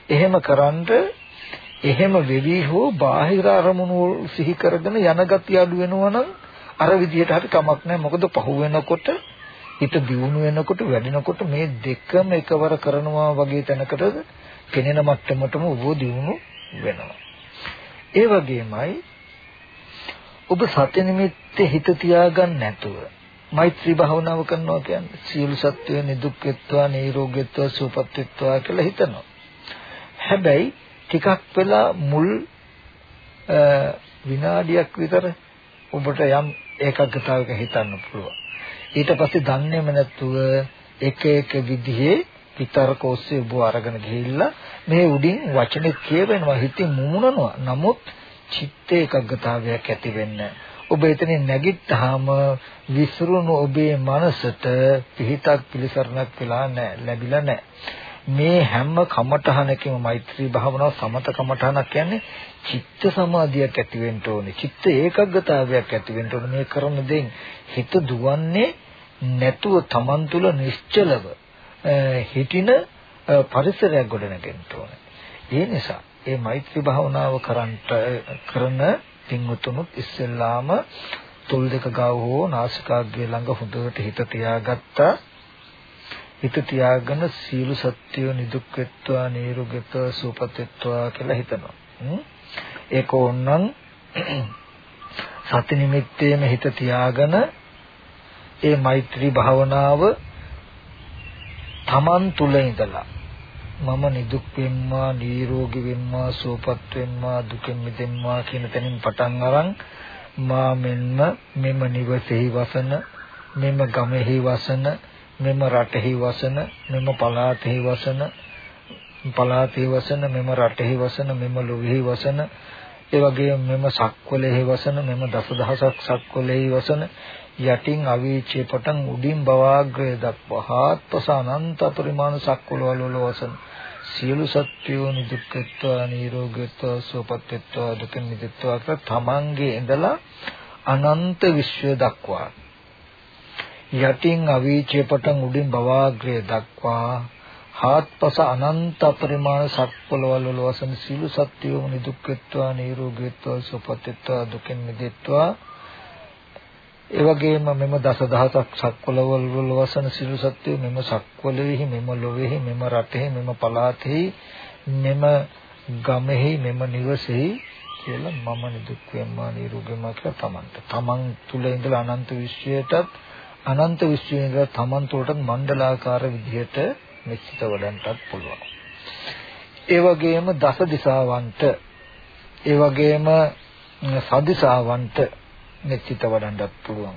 එහෙම කරන්ඩ එහෙම වෙවි හෝ බාහිර අරමුණු සිහි කරගෙන යන ගතිය අඩු වෙනවා නම් අර විදිහට හරි කමක් නැහැ මොකද පහු වෙනකොට හිත දියුණු වෙනකොට වැඩෙනකොට මේ දෙකම එකවර කරනවා වගේ තැනකට කෙනෙන මට්ටමටම ඔබ දියුණු වෙනවා. ඒ වගේමයි ඔබ සත්‍ය නිමිත්තේ හිත තියාගන්න නැතුව මෛත්‍රී භාවනාව කරනවා කියන්නේ සියලු සත්වයන් නිදුක්කත්වා නිරෝගීත්වා සුවපත්ත්වා කියලා හිතනවා. හැබැයි ටිකක් වෙලා මුල් විනාඩියක් විතර ඔබට යම් ඒකාග්‍රතාවයක හිතන්න පුළුවන්. ඊට පස්සේ දන්නේම නැතුව එක එක විදිහේ විතරක ඔස්සේ ඔබ අරගෙන ගිහිල්ලා මේ උඩින් වචනේ කියවෙනවා හිතින් මුමුණනවා නමුත් චිත්ත ඒකග්ගතාවයක් ඇති වෙන්නේ ඔබ එතනින් නැගිට්ටාම විසිරුණු ඔබේ මනසට පිහිටක් පිළිසරණක් වෙලා නැහැ ලැබිලා නැහැ. මේ හැම කමඨහනකම මෛත්‍රී භාවනාව සමත කමඨහනක් කියන්නේ චිත්ත සමාධියක් ඇති වෙන්න ඕනේ චිත්ත ඒකග්ගතාවයක් ඇති වෙන්න ඕනේ මේ කරන දෙයින් හිත දුවන්නේ නැතුව Taman තුල නිශ්චලව හිටින පරිසරයක් ගොඩනගෙන්න ඕනේ. ඒ නිසා මේ මෛත්‍රී භාවනාව කරන්ට කරන පින්වතුනුත් ඉස්සෙල්ලාම තුල් දෙක ගාව හෝ නාසිකාග්‍රය ළඟ හොඳට හිත තියාගත්තා. හිත තියාගෙන සීල සත්‍ය නිදුක් වෙත්වා නිරෝගීත්වා සුවපත් වෙත්වා කියලා හිතනවා. ඒක ඕනනම් සති නිමිත්තේම හිත තියාගෙන ඒ මෛත්‍රී භාවනාව Taman තුල ඉඳලා මම නිදුක් වෙම්මා නිරෝගී වෙම්මා සුවපත් වෙම්මා දුකෙන් මිදෙම්මා කියන තැනින් පටන් අරන් මා මෙන්ම මෙම නිවසේහි වසන මෙම ගමෙහි වසන මෙම රටෙහි වසන මෙම පළාතෙහි වසන පළාතෙහි වසන මෙම රටෙහි වසන මෙම ලොවෙහි වසන ඒ වගේම මෙම සක්වලෙහි වසන මෙම දසදහසක් සක්වලෙහි වසන යටින් අවීචේ පටන් උඩින් බවාග්‍රය දක්වා හාත්පස අනන්ත පරිමාණ සක්වල වල වසන. සියලු සත්වයෝ නිදුක්කත්වා නිරෝගීත්වා සුවපත්ත්වා දුකින් මිදෙත්වා කියලා තමන්ගේ ඉඳලා අනන්ත විශ්වය දක්වා යටින් අවීචේ පටන් උඩින් බවාග්‍රය දක්වා හාත්පස අනන්ත පරිමාණ සක්වලවල වල වසන සියලු සත්වයෝ නිදුක්කත්වා නිරෝගීත්වා සුවපත්ත්වා දුකින් මිදෙත්වා. ඒ වගේම මෙම දසදහසක් සක්වලවල වල වසන සිළු සත්‍යය මෙම සක්වලෙහි මෙම ලොවේහි මෙම රටෙහි මෙම පළාතෙහි මෙම ගමෙහි මෙම නිවසෙහි කියලා මම නිදුක් වෙම්මා නිරෝගීමා කියලා තමන්ට. තමන් තුල ඉඳලා අනන්ත විශ්වයටත් අනන්ත විශ්වයේ ඉඳලා තමන් තුළටත් මණ්ඩලාකාර විදිහට මෙච්චිත වඩන්නටත් පුළුවන් ඒ වගේම දස දිසාවන්ට ඒ වගේම සදිසාවන්ට මෙච්චිත වඩන්නත් පුළුවන්.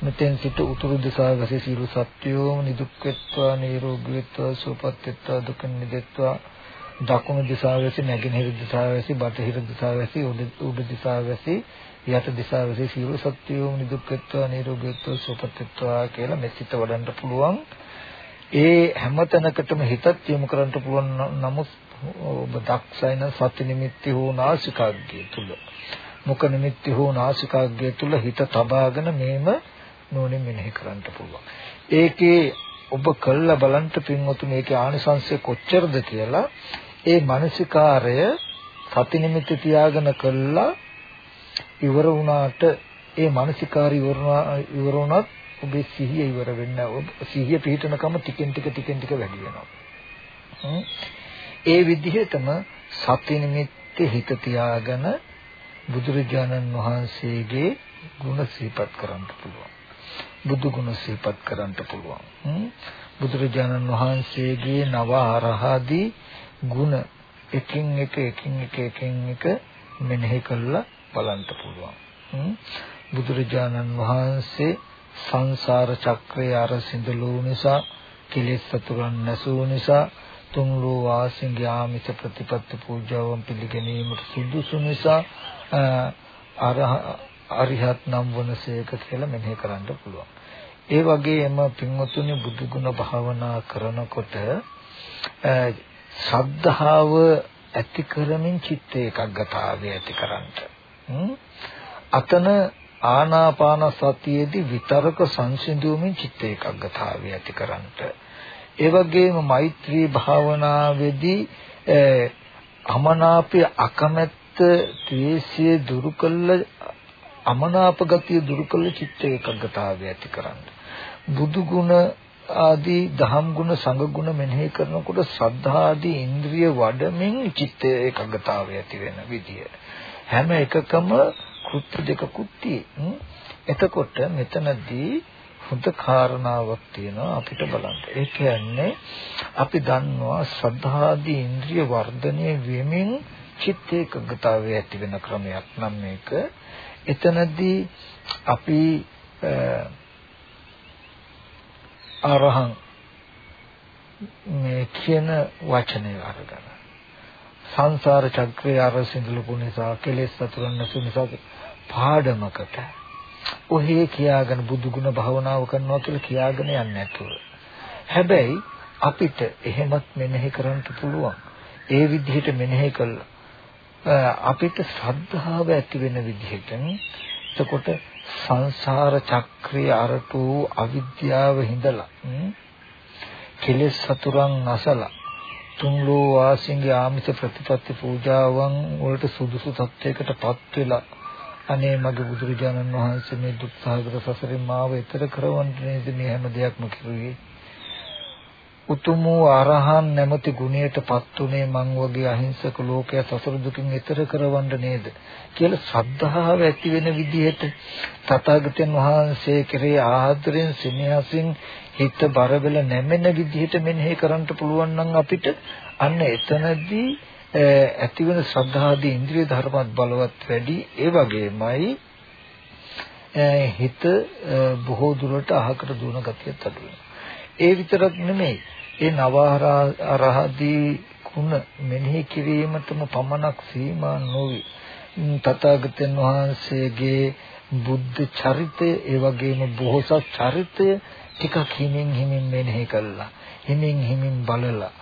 මෙතෙන් සිට උතුරු දිශාවසේ සියලු සත්වයෝම නිදුක් වෙත්වා නිරෝගී වෙත්වා සුවපත් වෙත්වා දුක නිදෙත්වා දකුණු දිශාවසේ නැගෙනහිර දිශාවසේ බටහිර දිශාවසේ උඩ දිශාවසේ යට දිශාවසේ සියලු සත්වයෝම නිදුක් වෙත්වා නිරෝගී වෙත්වා සුවපත් වෙත්වා කියලා මෙච්චිත වඩන්න පුළුවන්. ඒ හැමතැනකටම හිතත් යොමු කරන්න පුළුවන් නමුත් ඔබ දක්ෂයින සති නිමිති හෝ නාසිකාග්ගය තුල මුඛ නිමිති හෝ නාසිකාග්‍රය තුල හිත තබාගෙන මේම නෝනින් මෙනෙහි කරන්න පුළුවන්. ඒකේ ඔබ කළා බලන්න පින්වතුනි ඒකේ ආනිසංශය කොච්චරද කියලා ඒ මානසිකාරය සති නිමිති තියාගෙන කළා ඉවර වුණාට ඒ මානසිකාරය ඉවර වුණත් ඔබේ සිහිය ඉවර වෙන්නේ නැහැ. සිහිය පිහිටනකම ටිකෙන් ටික ටිකෙන් ටික වැඩි වෙනවා. ඒ විදිහටම සති නිමිත්තේ හිත තියාගෙන බුදුරජාණන් වහන්සේගේ ගුණ සිහිපත් කරන්න පුළුවන්. බුදු ගුණ සිහිපත් කරන්න පුළුවන්. බුදුරජාණන් වහන්සේගේ නව ආරහදී ගුණ එකින් එක එකින් එක එකින් එක මෙනෙහි කරලා බලන්න පුළුවන්. බුදුරජාණන් වහන්සේ සංසාර චක්‍රය අර සිඳලු නිසා කෙලෙස් සතුරන් නැසූ නිසා තුන් ලෝ වාසින්ගේ ආමිත ප්‍රතිපත්ති පූජාවන් පිළිගැනීමට සුදුසු නිසා අරිහත් නම් වනසේක කියලා මෙනෙහි කරන්න පුළුවන්. ඒ වගේම පින්වතුනි බුදු ගුණ භාවනා කරනකොට ශ්‍රද්ධාව ඇති කරමින් චිත්ත ඒකග්ගතාවය ඇති කරන්ට. අතන ආනාපාන සතියේදී විතරක සංසිඳුවමින් චිත්ත ඒකග්ගතාවය ඇති කරන්ට. ඒ වගේම මෛත්‍රී භාවනාවේදී අමනාපය අකමැත්ත ද්වේෂය දුරු කළ අමනාප ගතිය දුරු කළ චිත්ත ඒකග්ගතාවය ඇති කරන්න. බුදු ගුණ ආදී දහම් ගුණ සංඝ ගුණ මෙනෙහි කරනකොට ශ්‍රද්ධා ආදී ඉන්ද්‍රිය වඩමින් චිත්ත ඒකග්ගතාවය ඇති වෙන විදිය. හැම එකකම කෘත්‍ය දෙකකුත් එතකොට මෙතනදී හොඳ කාරණාවක් තියෙනවා අපිට බලන්න. ඒ කියන්නේ අපි දන්නවා ශ්‍රද්ධාදී ඉන්ද්‍රිය වර්ධනය වෙමින් චිත්ත ඒකග්‍රතාවය ඇති වෙන ක්‍රමයක් නම් මේක එතනදී අපි අරහං මේ කියන වචනය අරගෙන සංසාර චක්‍රය අර සිඳලපු නිසා කෙලෙස් සතුරන් නැසු නිසා පාඩමකට. ඔහේ කියාගෙන බුදු ගුණ භාවනාව කරනවා කියලා කියාගෙන යන්නේ නැතුව. හැබැයි අපිට එහෙමත් මෙනෙහි කරන්න පුළුවන්. ඒ විදිහට මෙනෙහි කළා අපිට ශ්‍රද්ධාව ඇති වෙන විදිහට එතකොට සංසාර චක්‍රයේ අරටු අවිද්‍යාව හිඳලා කෙලෙස් සතුරන් නැසලා තුන් ලෝ වාසින්ගේ ආමිත ප්‍රතිපත්ති පූජාවන් වලට සුදුසු තත්යකටපත් වෙලා අනේ මගේ බුදුරජාණන් වහන්සේ මේ දුක් සහගත සසරින් මාව ඈතර කරවන්න නේද? මේ හැම දෙයක්ම කිරුවේ. උතුම් වූ අරහන් නැමැති ගුණයටපත් උනේ මං වගේ අහිංසක ලෝකයා සසර දුකින් එතර කරවන්න නේද කියලා ශ්‍රද්ධාව ඇති වෙන විදිහට තථාගතයන් වහන්සේ කෙරේ ආදරෙන් සිනහසින් හිත බර වෙල නැමෙන විදිහට මෙනෙහි කරන්න පුළුවන් නම් අපිට අන්න එතනදී ඇති වෙන ශ්‍රද්ධාදී ඉන්ද්‍රිය ධර්මත් බලවත් වැඩි ඒ වගේමයි හිත බොහෝ දුරට අහකට දුවන ගතියත් අඩු වෙනවා ඒ විතරක් නෙමෙයි. ඒ නවහරහදී කුණ මෙනෙහි කිරීමටම පමණක් සීමා නොවේ. තථාගතයන් වහන්සේගේ බුද්ධ චරිතය ඒ වගේම බොහෝසත් චරිතය ටිකක් හිමින් හිමින් මෙනෙහි කළා. හිමින් හිමින් බලලා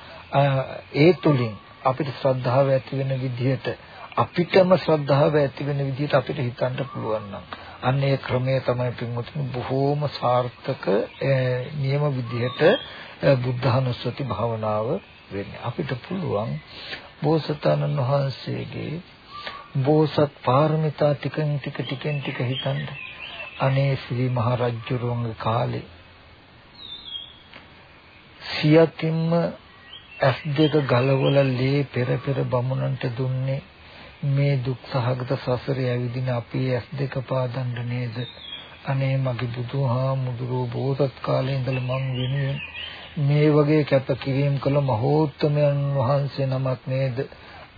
ඒ තුලින් අපිට ශ්‍රද්ධාව ඇති වෙන විදිහට අපිටම ශ්‍රද්ධාව ඇති වෙන විදිහට අපිට හිතන්න පුළුවන් නම් අන්න ඒ ක්‍රමය තමයි පින්වතුනි බොහෝම සාර්ථක නියම විදිහට බුද්ධානුස්සති භාවනාව වෙන්නේ. අපිට පුළුවන් බෝසතාණන් වහන්සේගේ බෝසත් පාරමිතා ටිකෙන් ටික ටිකෙන් ටික හිතන්න. අනේ ශ්‍රී මහරජුරුවන්ගේ කාලේ සියතින්ම ඇස් දෙක ගලවලා ලේ පෙර පෙර බමුණන්ට දුන්නේ මේ දුක් සහගත සසරේ ඇවිදින අපි ඇස් දෙක පාදන්න නේද? අනේ මගේ බුදුහාමුදුරුවෝ බෝසත් කාලේ ඉඳලා මං වෙනුවෙන් මේ වගේ කැපකිරීම කළ මහෝත්තමයන් වහන්සේ නමක් නේද?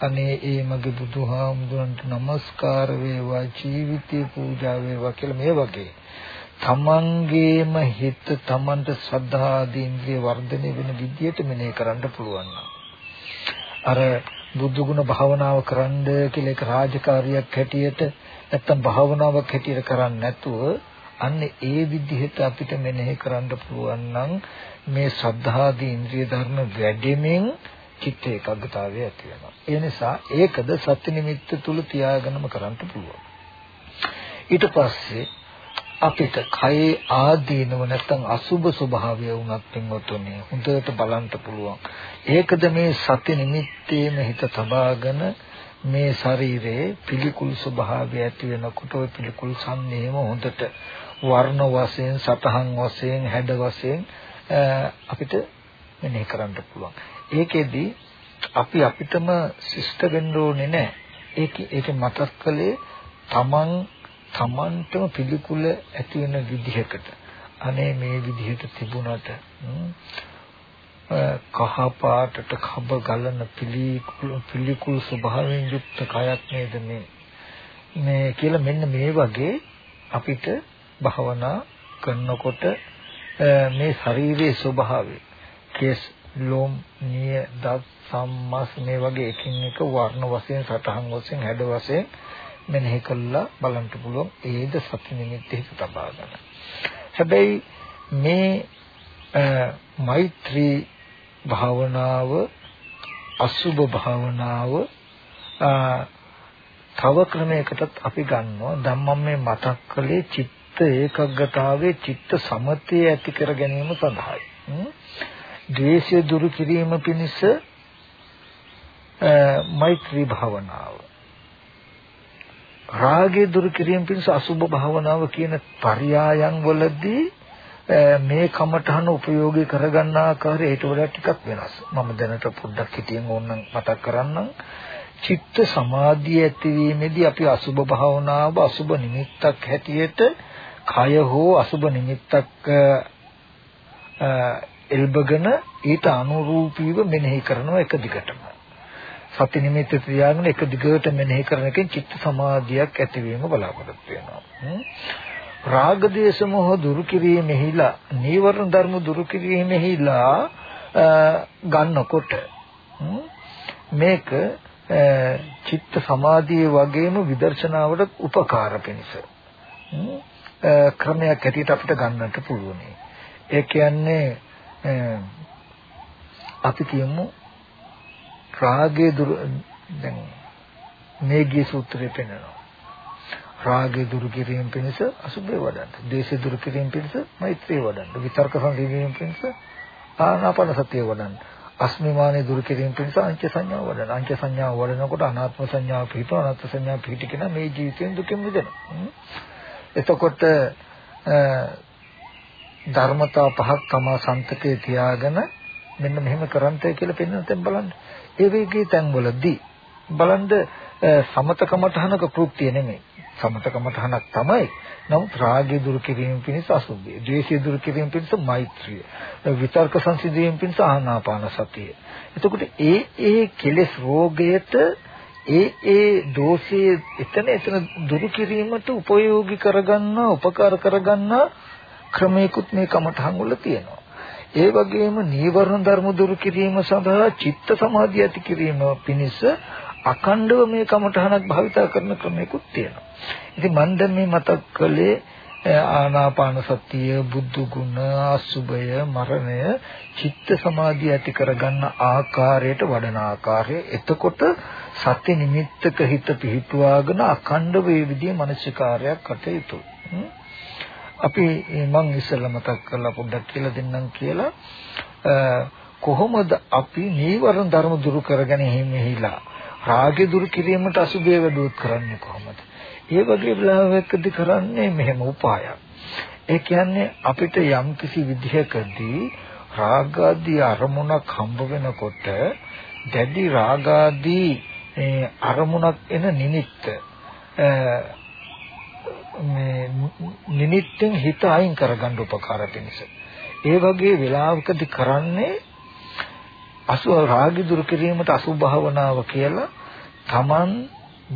අනේ ඒ මගේ බුදුහාමුදුරන්ට নমස්කාර වේවා ජීවිතේ පූජා වේවා කියලා මේ වගේ. තමන්ගේම හිත තමන්ට ශ්‍රද්ධා ආදී ඉන්ද්‍රිය වර්ධනය වෙන විදියට මෙනෙහි කරන්න පුළුවන්. අර බුදු ගුණ භාවනාව කරන්න කියලා එක රාජකාරියක් හැටියට නැත්තම් භාවනාවක් හැටියට කරන්නේ නැතුව අන්න ඒ විදිහට අපිට මෙනෙහි කරන්න පුළුවන් නම් මේ ශ්‍රද්ධාදී ඉන්ද්‍රිය ධර්ම වැඩිමින් චිත්ත ඒකාග්‍රතාවය ඇති වෙනවා. ඒ නිසා ඒකද සත්‍ය නිමිත්ත තුල තියාගෙනම කරන්න පුළුවන්. ඊට පස්සේ අපිට කයේ ආදීනව නැත්නම් අසුබ ස්වභාවය වුණත් පින්වතුනි හොඳට බලන්න පුළුවන්. ඒකද මේ සති නිමිත්තේම හිත තබාගෙන මේ ශරීරයේ පිළිකුල් ස්වභාවය ඇති වෙනකොට ওই පිළිකුල් සම්නේම හොඳට වර්ණ වශයෙන් සතහන් වශයෙන් හැඩ වශයෙන් අපිට මෙනෙහි කරන්න පුළුවන්. ඒකෙදි අපි අපිටම ශිෂ්ට වෙන්න ඕනේ නැහැ. ඒක ඒක මතක් කළේ තමන් තමන්ටම පිළිකුල ඇති වෙන විදිහකට. අනේ මේ විදිහට තිබුණට කහ පාටට කබ ගලන පිළිකුල් පිළිකුල් ස්වභාවයෙන් යුක්ත කයක් නේද මේ? මේ කියලා මෙන්න මේ වගේ අපිට භවනා කරනකොට මේ ශරීරයේ ස්වභාවය කේස් ලෝම් නිය දත් සම්මස් මේ වගේ එකින් එක වර්ණ වශයෙන් සටහන් වශයෙන් හැඩ වශයෙන් මෙනෙහි කළා බලන්න පුළුවන් ඒද සති නිමිති හිත තබා ගන්න. හැබැයි මේ මෛත්‍රී භාවනාව අසුබ භාවනාව තව ක්‍රමයකටත් අපි ගන්නවා ධම්මම් මේ මතක් කළේ චිත්ත ඒකග්ගතාවේ චිත්ත සමතය ඇති කර ගැනීම සඳහායි. ද්වේෂය දුරු කිරීම පිණිස මෛත්‍රී භාවනාව රාගය දුරු කිරීම පිණිස අසුභ භාවනාව කියන පරයයන් වලදී මේ කමඨහන උපයෝගී කරගන්න ආකාරය ඊට වඩා ටිකක් වෙනස්. මම දැනට පොඩ්ඩක් හිතියෙන් ඕනනම් මතක් කරන්නම්. චිත්ත සමාධිය ඇතිවීමේදී අපි අසුභ භාවනාව අසුභ නිමිත්තක් හැටියට කය හෝ අසුභ නිමිත්තක් එල්බගෙන ඊට අනුරූපීව මෙනෙහි කරනවා එක දිගටම. සති නිමිත්ත තියාගෙන එක දිගට මෙනෙහි කරන එකෙන් චිත්ත සමාධියක් ඇතිවීම බලාපොරොත්තු වෙනවා. රාග දේශ මොහ දුරු කිරීමෙහිලා නීවරණ ධර්ම දුරු කිරීමෙහිලා ගන්නකොට මේක චිත්ත සමාධිය වගේම විදර්ශනාවට උපකාර පිණිස ක්‍රමයක් හැටියට අපිට ගන්නට පුළුවන්. ඒ කියන්නේ අපි කියමු රාගයේ දුරු දැන් මේගී සූත්‍රයේ පෙන්නනවා. රාගය දුරු කිරීම පිණිස අසුභය වඩන්න. දේශය දුරු කිරීම පිණිස මෛත්‍රිය වඩන්න. විතර්ක සංසිඳීම පිණිස ආනාපාන සතිය වඩන්න. අස්මිමානේ දුරු කිරීම පිණිස අංච සංඥාව වඩන්න. අංච සංඥාව වඩනකොට අනාත්ම සංඥාව පිහිටව අනාත්ම සංඥාව පිහිටගෙන මේ ජීවිතයෙන් දුකෙන් මිදෙනවා. එතකොට ධර්මතා පහක් තමා සන්තකේ තියාගෙන මෙන්න මෙහෙම කරන්තය කියලා පෙන්වන තැන් බලන්න. ඒ වේගයේ තැන්වලදී බලන්න සමතකමඨහනක කෘත්‍ය නෙමෙයි. සමතකමඨහනක් තමයි. නමුත් රාගය දුරු කිරීම පිණිස අසුභය, ද්වේෂය දුරු කිරීම පිණිස මෛත්‍රිය, විතර්ක සංසිඳීම පිණිස ආනාපාන සතිය. එතකොට ඒ ඒ කෙලෙස් රෝගයට ඒ ඒ දෝෂයේ එතන එතන දුරු කිරීමට උපයෝගී කරගන්න උපකාර කරගන්න ක්‍රමයකුත් මේ කමඨහන් වල තියෙනවා. ඒ වගේම නීවරණ ධර්ම දුරු කිරීම සඳහා චිත්ත සමාධිය ඇති කිරීම පිණිස අඛණ්ඩව මේ කමඨහනක් භාවිතා කරන ක්‍රමයකුත් තියෙනවා. ඉතින් මම දැන් මේ මතක් කළේ ආනාපාන සතිය, බුද්ධ ගුණ, අසුබය, මරණය, චිත්ත සමාධිය ඇති කරගන්න ආකාරයට වඩන ආකාරය. එතකොට සති නිමිත්තක හිත පිහිටුවාගෙන අඛණ්ඩව මේ විදිහේ මානසිකාරයක් කටයුතු. අපි මම ඉස්සෙල්ලා මතක් කරලා පොඩ්ඩක් කියලා දෙන්නම් කියලා කොහොමද අපි නීවරණ ධර්ම දුරු කරගෙන හිමිහිලා රාගය දුරු කිරීමට අසුබය වැඩුවොත් කරන්නේ කොහොමද? ඒ වගේ වෙලාවකදී කරන්නේ මෙහෙම උපායක්. ඒ කියන්නේ අපිට යම් කිසි විදිහකදී රාගාදී අරමුණක් හම්බ වෙනකොට දැඩි රාගාදී අරමුණක් එන නිමිත්ත මේ නිමිත්තෙන් හිත අයින් කරගන්න උපකාර පිණිස. ඒ වගේ වෙලාවකදී කරන්නේ අසු රාගි දුරු කිරීමට අසු භාවනාව කියලා Taman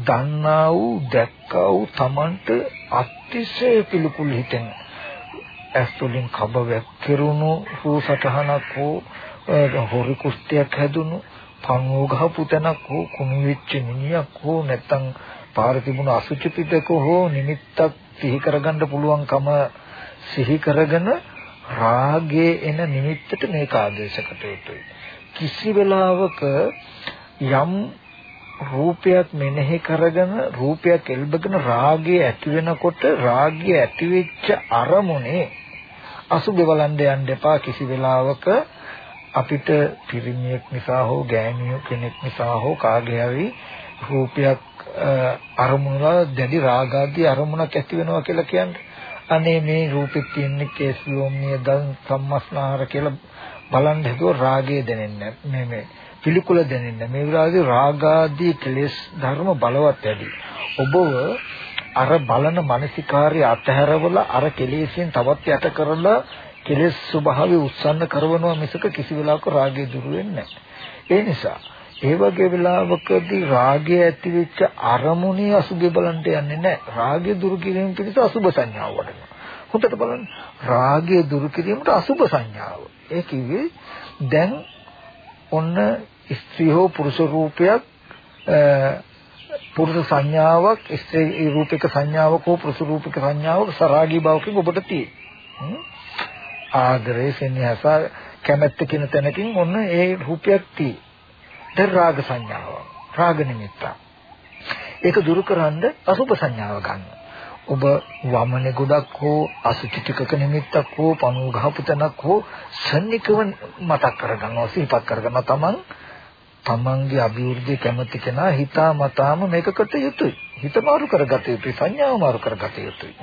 දන්නා වූ දැක්කා වූ Tamanට අතිශය පිළිකුල් හිතෙන ඇස්තුලින් කබ වැක්කිරුණු රූ සටහනක් හෝ හොරි කුස්තියක් හැදුණු පංගෝ ගහපු තැනක් හෝ කුණු වෙච්ච මිනිහක් හෝ නැත්තම් පාර තිබුණු අසුචි පිටක හෝ නිමිත්තක් සිහි කරගන්න පුළුවන්කම සිහි කරගෙන රාගයේ එන නිමිත්තට මේක ආදේශකට යුතුයි කිසි වෙලාවක යම් රූපයක් මෙනෙහි කරගෙන රූපයක් එල්බගෙන රාගය ඇති වෙනකොට රාගය ඇති වෙච්ච අරමුණේ අසුබ බලන්න යන්න එපා. කිසි වෙලාවක අපිට පිරිමියෙක් නිසා හෝ ගෑණියෙක් කෙනෙක් නිසා හෝ කාගේ හරි රූපයක් අරමුණ දැඩි රාගාදී අරමුණක් ඇති වෙනවා කියලා කියන්නේ. අනේ මේ රූපෙත් තියෙන්නේ කේස්ලෝම්නිය දන් සම්මස්නාහර කියලා බලන්න හිතුව රාගය දැනෙන්නේ මේ මේ පිළිකුල දැනෙන්නේ මේ විලාදී රාගාදී කෙලෙස් ධර්ම බලවත් වැඩි. ඔබව අර බලන මානසිකාර්ය අතහැරවල අර කෙලෙස්යෙන් තවත් යට කරලා කෙලෙස් ස්වභාවය උත්සන්න කරනවා මිසක කිසි වෙලාවක රාගය දුරු වෙන්නේ ඒ නිසා ඒ වගේ වෙලාවකදී රාගය ඇති වෙච්ච අරමුණේ අසුභය බලන්න යන්නේ නැහැ. රාගය දුරු කිරීම පිණිස අසුභ සංඥාව වඩනවා. හොඳට බලන්න. රාගය දුරු කිරීමට අසුභ සංඥාව. ඒ කිව්වේ දැන් ඔන්න ස්ත්‍රී හෝ පුරුෂ රූපයක් පුරුෂ සංඥාවක් ස්ත්‍රී රූපික සංඥාවක් හෝ පුරුෂ රූපික සංඥාවක් සරාගී භාවකින් ඔබට තියෙයි. ආදරේ සෙනෙහස කැමැත්ත කියන තැනකින් ඔන්න ඒ රූපයක් තියෙයි. දැන් රාග සංඥාව. රාග නිමිත්ත. ඒක දුරු කරන්න අසුභ සංඥාව ගන්න. ඔබ වමනේ ගොඩක් හෝ අසුචි ටිකක නිමිත්තක් හෝ පණුව ගහපු තැනක් හෝ සන්නිකව මතක් කරගන්නවා සිහිපත් කරගන්නවා තමන් තමන්ගේ අභිවෘද්ධිය කැමති කෙනා හිතා මතාම මේකකට යුතුයි හිත මාරු කරගත යුතුයි සංඥාව මාරු කරගත යුතුයි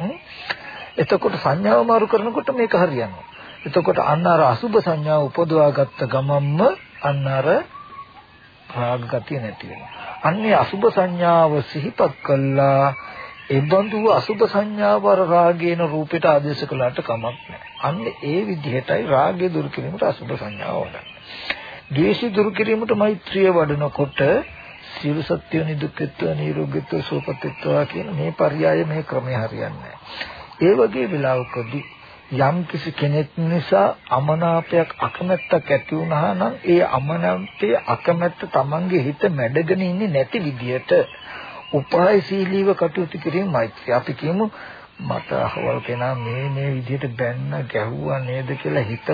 එතකොට සංඥාව මාරු කරනකොට මේක හරියනවා එතකොට අන්න අර අසුබ සංඥාව උපදවාගත්ත ගමම්ම අන්න අර රාග ගතිය නැති වෙනවා. අන්නේ අසුභ සංඥාව සිහිපත් කළා එබඳු අසුභ සංඥාව අර රාගේන රූපයට ආදේශ කළාට කමක් නැහැ. අන්නේ ඒ විදිහටයි රාගය දුරු කිරීමට අසුභ සංඥාව වඩන්නේ. ද්වේෂය දුරු කිරීමට මෛත්‍රිය වඩනකොට සියලු සත්‍ය නිදුක්කත්ව නිරෝගීත්ව සෝපත්ත්ව කියන මේ පర్యాయ මේ ක්‍රමය හරියන්නේ නැහැ. ඒ වගේ වෙලාවකදී යම් කිසි කෙනෙක් නිසා අමනාපයක් අකමැත්තක් ඇති වුණා නම් ඒ අමනාපයේ අකමැත්ත Tamange හිත මැඩගෙන ඉන්නේ නැති විදියට උපායශීලීව කටයුතු කිරීම මෛත්‍රිය. අපි කියමු මට අහවල් කෙනා මේ මේ විදිහට බැන්න ගැහුවා නේද කියලා හිත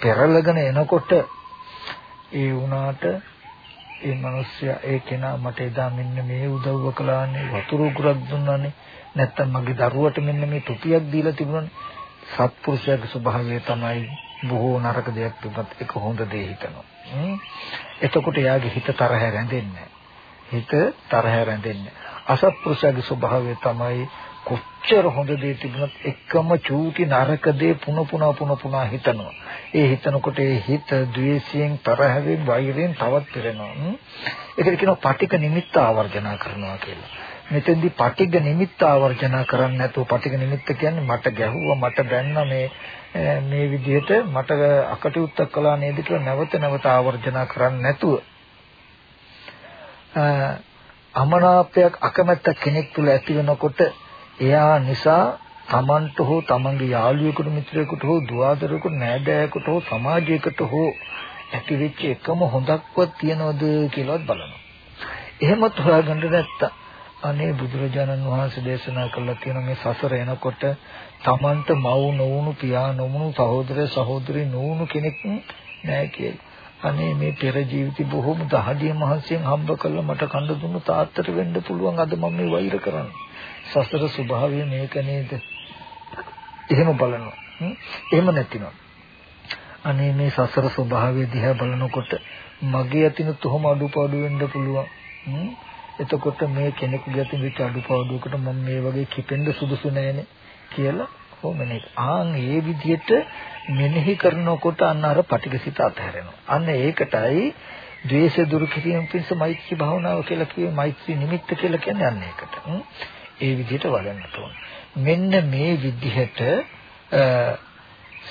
පෙරලගෙන එනකොට ඒ වුණාට ඒ මිනිස්සයා ඒ කෙනා මට එදා මෙන්න මේ උදව්ව කළානේ වතුර උගුරක් දුන්නානේ නැත්තම් මගේ දරුවට මෙන්න මේ ටොපියක් දීලා තිබුණානේ සත්පුරුෂයාගේ ස්වභාවය තමයි බොහෝ නරක දෙයක් තිබුණත් ඒක හොඳ දේ හිතනවා එතකොට එයාගේ හිත තරහ රැඳෙන්නේ හිත තරහ රැඳෙන්නේ. අසත්පුරුෂයාගේ ස්වභාවය තමයි කොච්චර හොඳ දේ තිබුණත් එකම චූටි නරක දේ පුන පුන පුන පුන හිතනවා. ඒ හිතනකොට ඒ හිත ද්වේෂයෙන් තරහෙන් වෛරයෙන් තවත් පිරෙනවා. ඒකට කියනවා පටික නිමිත්ත ආවර්ජනා කරනවා කියලා. මෙතෙන්දී පටික නිමිත්ත ආවර්ජනා කරන්නේ නැතුව පටික නිමිත්ත කියන්නේ මට ගැහුවා මට බැන්න මේ මේ විදිහට මට අකටයුත්තක් කළා නේද කියලා නැවත නැවත ආවර්ජනා කරන්නේ නැතුව අමනාපයක් අකමැත්ත කෙනෙක් තුල ඇති වෙනකොට එයා නිසා තමන්ට හෝ තමන්ගේ යාළුවෙකුට මිත්‍රයෙකුට හෝ දුවදරෙකුට නෑදෑයෙකුට හෝ සමාජයකට හෝ ඇතිවෙච්ච එකම හොඳක්වත් තියනවද කියලාත් බලනවා. එහෙමත් හොයාගන්න නැත්තම් අනේ බුදුරජාණන් වහන්සේ දේශනා කළා තියෙන මේ සසර එනකොට තමන්ට මව් නොවුණු පියා නොවුණු සහෝදර සහෝදරි නොවුණු කෙනෙක් නෑ කියලා. අනේ මේ පෙර ජීවිතේ බොහොම දහඩිය මහන්සියෙන් හම්බ කළා මට කඳ දුන්නු තාත්තට වෙන්න පුළුවන් අද මම මේ වෛර කරන්නේ. සසර ස්වභාවය මේක නේද? එහෙම බලනවා. එහෙම නැතිනම් අනේ මේ සසර ස්වභාවය දිහා බලනකොට මගේ අතින් තොහම අඩුපාඩු වෙන්න පුළුවන්. එතකොට මේ කෙනෙකුගේ අතින් විච අඩුපාඩුවකට මම මේ වගේ කිපෙන්න සුදුසු නෑනේ කියලා කොහොමනේ ආන් ඒ විදිහට මෙනෙහි කරනකොට අන්න අර පටිඝසිත අතහැරෙනවා. අන්න ඒකටයි ද්වේෂ දුරු කිරීම පිණිස මෛත්‍රී භාවනාව කියලා කියේ මෛත්‍රී නිමිත්ත කියලා කියන්නේ අන්න ඒකට. ඒ විදිහට වඩන්නට ඕන. මෙන්න මේ විදිහට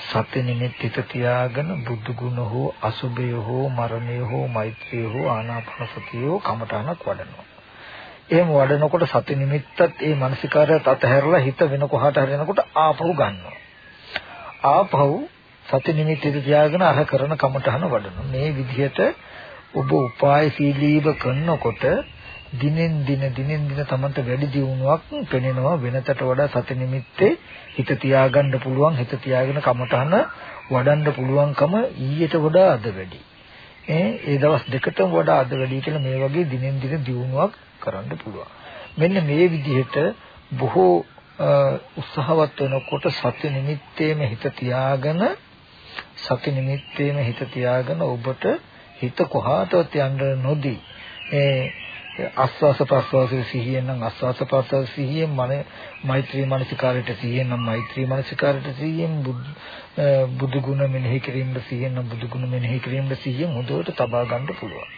සත්‍ය නිමිත්ත තියාගෙන බුදු ගුණ හෝ අසුභය හෝ මරණය හෝ මෛත්‍රිය හෝ ආනාපාන සතිය හෝ කමඨානක් වඩනවා. එහෙම වඩනකොට සති නිමිත්තත් ඒ මානසිකාරයත් අතහැරලා හිත වෙන කොහාට හරිනකොට ආපහු ගන්නවා. ආපහු සති නිමිති තියාගෙන අර කරන කමටහන වඩනවා. මේ විදිහට ඔබ උපායශීලීව කරනකොට දිනෙන් දින දිනෙන් දින තමන්ට වැඩි දියුණුවක් පෙනෙනවා වෙනතට වඩා සති නිමිත්තේ හිත තියාගන්න පුළුවන් හිත තියාගෙන කමටහන වඩන්න පුළුවන්කම ඊට වඩා අද වැඩි. ඒ ඒ දවස් දෙකටම වඩා අද වැඩි කියලා මේ වගේ දිනෙන් දින දියුණුවක් කරන්න පුළුවන්. මෙන්න මේ විදිහට බොහෝ උත්සාහවත් වෙනකොට සති නිමිත්තේම හිත තියාගෙන සති නිමිත්තේම හිත තියාගෙන ඔබට හිත කොහාටවත් යන්න නොදී ඒ ආස්වාස ප්‍රස්වාසයේ සිහියෙන් නම් ආස්වාස ප්‍රස්වාස සිහියෙන් මන මෛත්‍රී මානසිකාරයට සිහියෙන් නම් මෛත්‍රී මානසිකාරයට සිහියෙන් බුදු ගුණ මෙනෙහි කිරීමට සිහියෙන් නම් බුදු ගුණ මෙනෙහි කිරීමට සිහියෙන් හොඳට තබා ගන්න පුළුවන්.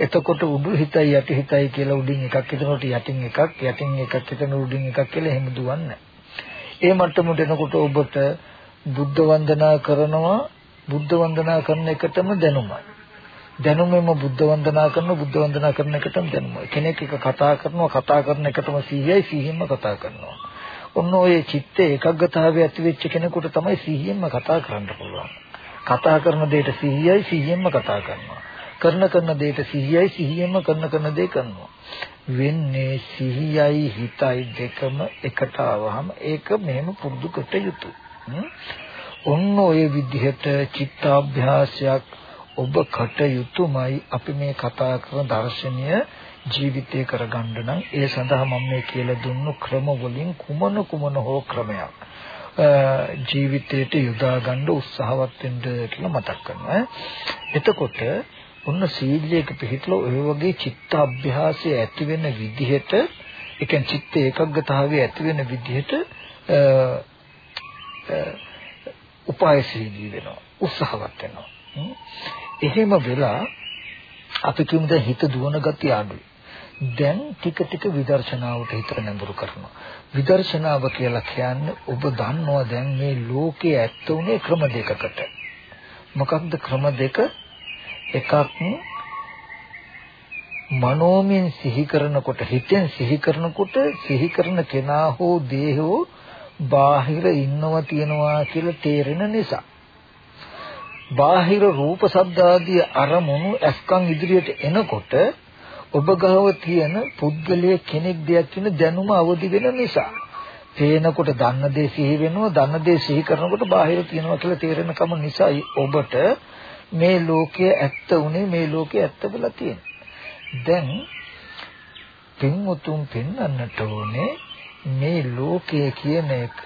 එතකොට උඩු හිතයි යටි හිතයි කියලා උඩින් එකක් හිතනකොට යටින් එකක් යටින් එකක් හිතන උඩින් එකක් කියලා එහෙම දුවන්නේ. ඒ මට්ටමට එනකොට ඔබට බුද්ධ වන්දනා කරනවා බුද්ධ වන්දනා කරන එකටම දැනුමයි. දැනුමෙම බුද්ධ වන්දනා කරන බුද්ධ වන්දනා කරන එකටම දැනුමයි. කෙනෙක් එක කතා කරනවා කතා කරන එකටම සිහියයි සිහියෙන්ම කතා කරනවා. ඔන්න ඔය චිත්ත ඒකග්ගතාවය ඇති වෙච්ච කෙනෙකුට තමයි සිහියෙන්ම කතා කරන්න පුළුවන්. කතා කරන දෙයට සිහියයි සිහියෙන්ම කතා කරනවා. කරන කරන දෙයට සිහියයි සිහියෙන්ම කරන කරන දේ කරනවා. වෙන්නේ සිහියයි හිතයි දෙකම එකට ආවහම ඒක මෙහෙම පුරුදු කොට යුතුයි. ඔන්න ඔය විදිහට චිත්තාභ්‍යාසයක් ඔබ කටයුතුමයි අපි මේ කතා කරන දර්ශනය ජීවිතය කරගන්න නම්. ඒ සඳහා මම මේ කියලා දුන්නු ක්‍රම වලින් කුමන කුමන හෝ ක්‍රමයක් ජීවිතයට යොදා ගන්න උත්සාහවත් වෙන්න කියලා මතක් කරනවා. එතකොට ඔන්න සීලයක පිළිපදලා ඔය වගේ චිත්ත අභ්‍යාසය ඇති වෙන විදිහට ඒ කියන්නේ චිත්ත ඒකග්ගතාවය ඇති වෙන විදිහට උපායශීලී වෙනවා උත්සාහවත් වෙනවා. එහෙම වෙලා අපි කියමු දැන් හිත දුවන ගතිය අඩුයි දැන් ටික ටික විදර්ශනාවට හිත නැඹුරු කරනවා. විදර්ශනාව කියලා කියන්නේ ඔබ දන්නවා දැන් මේ ලෝකයේ ඇත්ත උනේ ක්‍රම දෙකකට. මොකක්ද ක්‍රම දෙක? එකක් මනෝමයෙන් සිහි කරනකොට හිතෙන් සිහි කරනකොට සිහි කරන කෙනා හෝ දේහෝ බාහිර ඉන්නවා තියනවා කියලා තේරෙන නිසා. බාහිර රූප ශබ්ද ආදී අරමුණු අස්කම් ඉදිරියට එනකොට ඔබ ගාව තියෙන පුද්ගලයේ කෙනෙක් දෙයක් කියන දැනුම අවදි වෙන නිසා පේනකොට දන්න දේ සිහි වෙනවා දන්න දේ සිහි කරනකොට බාහිර තියෙනවා කියලා තේරෙන කම නිසායි ඔබට මේ ලෝකයේ ඇත්ත උනේ මේ ලෝකයේ ඇත්ත වෙලා තියෙන්නේ. දැන් පින්වතුන් පෙන්වන්නට ඕනේ මේ ලෝකය කියන එක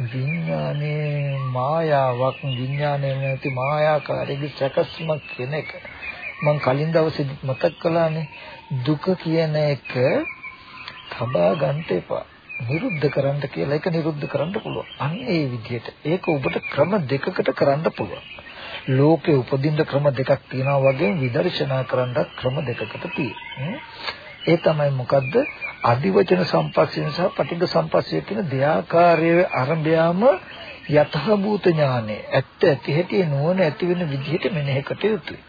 විඥානයේ මායාවක් විඥානයේ නැති මායාකාරී සැකස්මක් කියන එක. මම කලින් දවසේ මතක් කළානේ දුක කියන එක තබා ගන්න එපා. නිරුද්ධ කරන්න කියලා ඒක නිරුද්ධ කරන්න පුළුවන්. අන්න ඒ විදිහට. ඒක ඔබට ක්‍රම දෙකකට කරන්න පුළුවන්. ලෝකේ උපදින්න ක්‍රම දෙකක් තියෙනවා වගේ විදර්ශනා කරන්නත් ක්‍රම දෙකකට තියෙනවා. ඒ තමයි මොකද්ද? අදිවචන සම්පස්සේ සහ පටිඝ සම්පස්සේ කියන දෙආකාරයේ ආරම්භයම යථාභූත ඥානෙ ඇත්ත ඇති හැටි නුවණ ඇති වෙන විදිහට මෙනෙහි කට යුතුයි.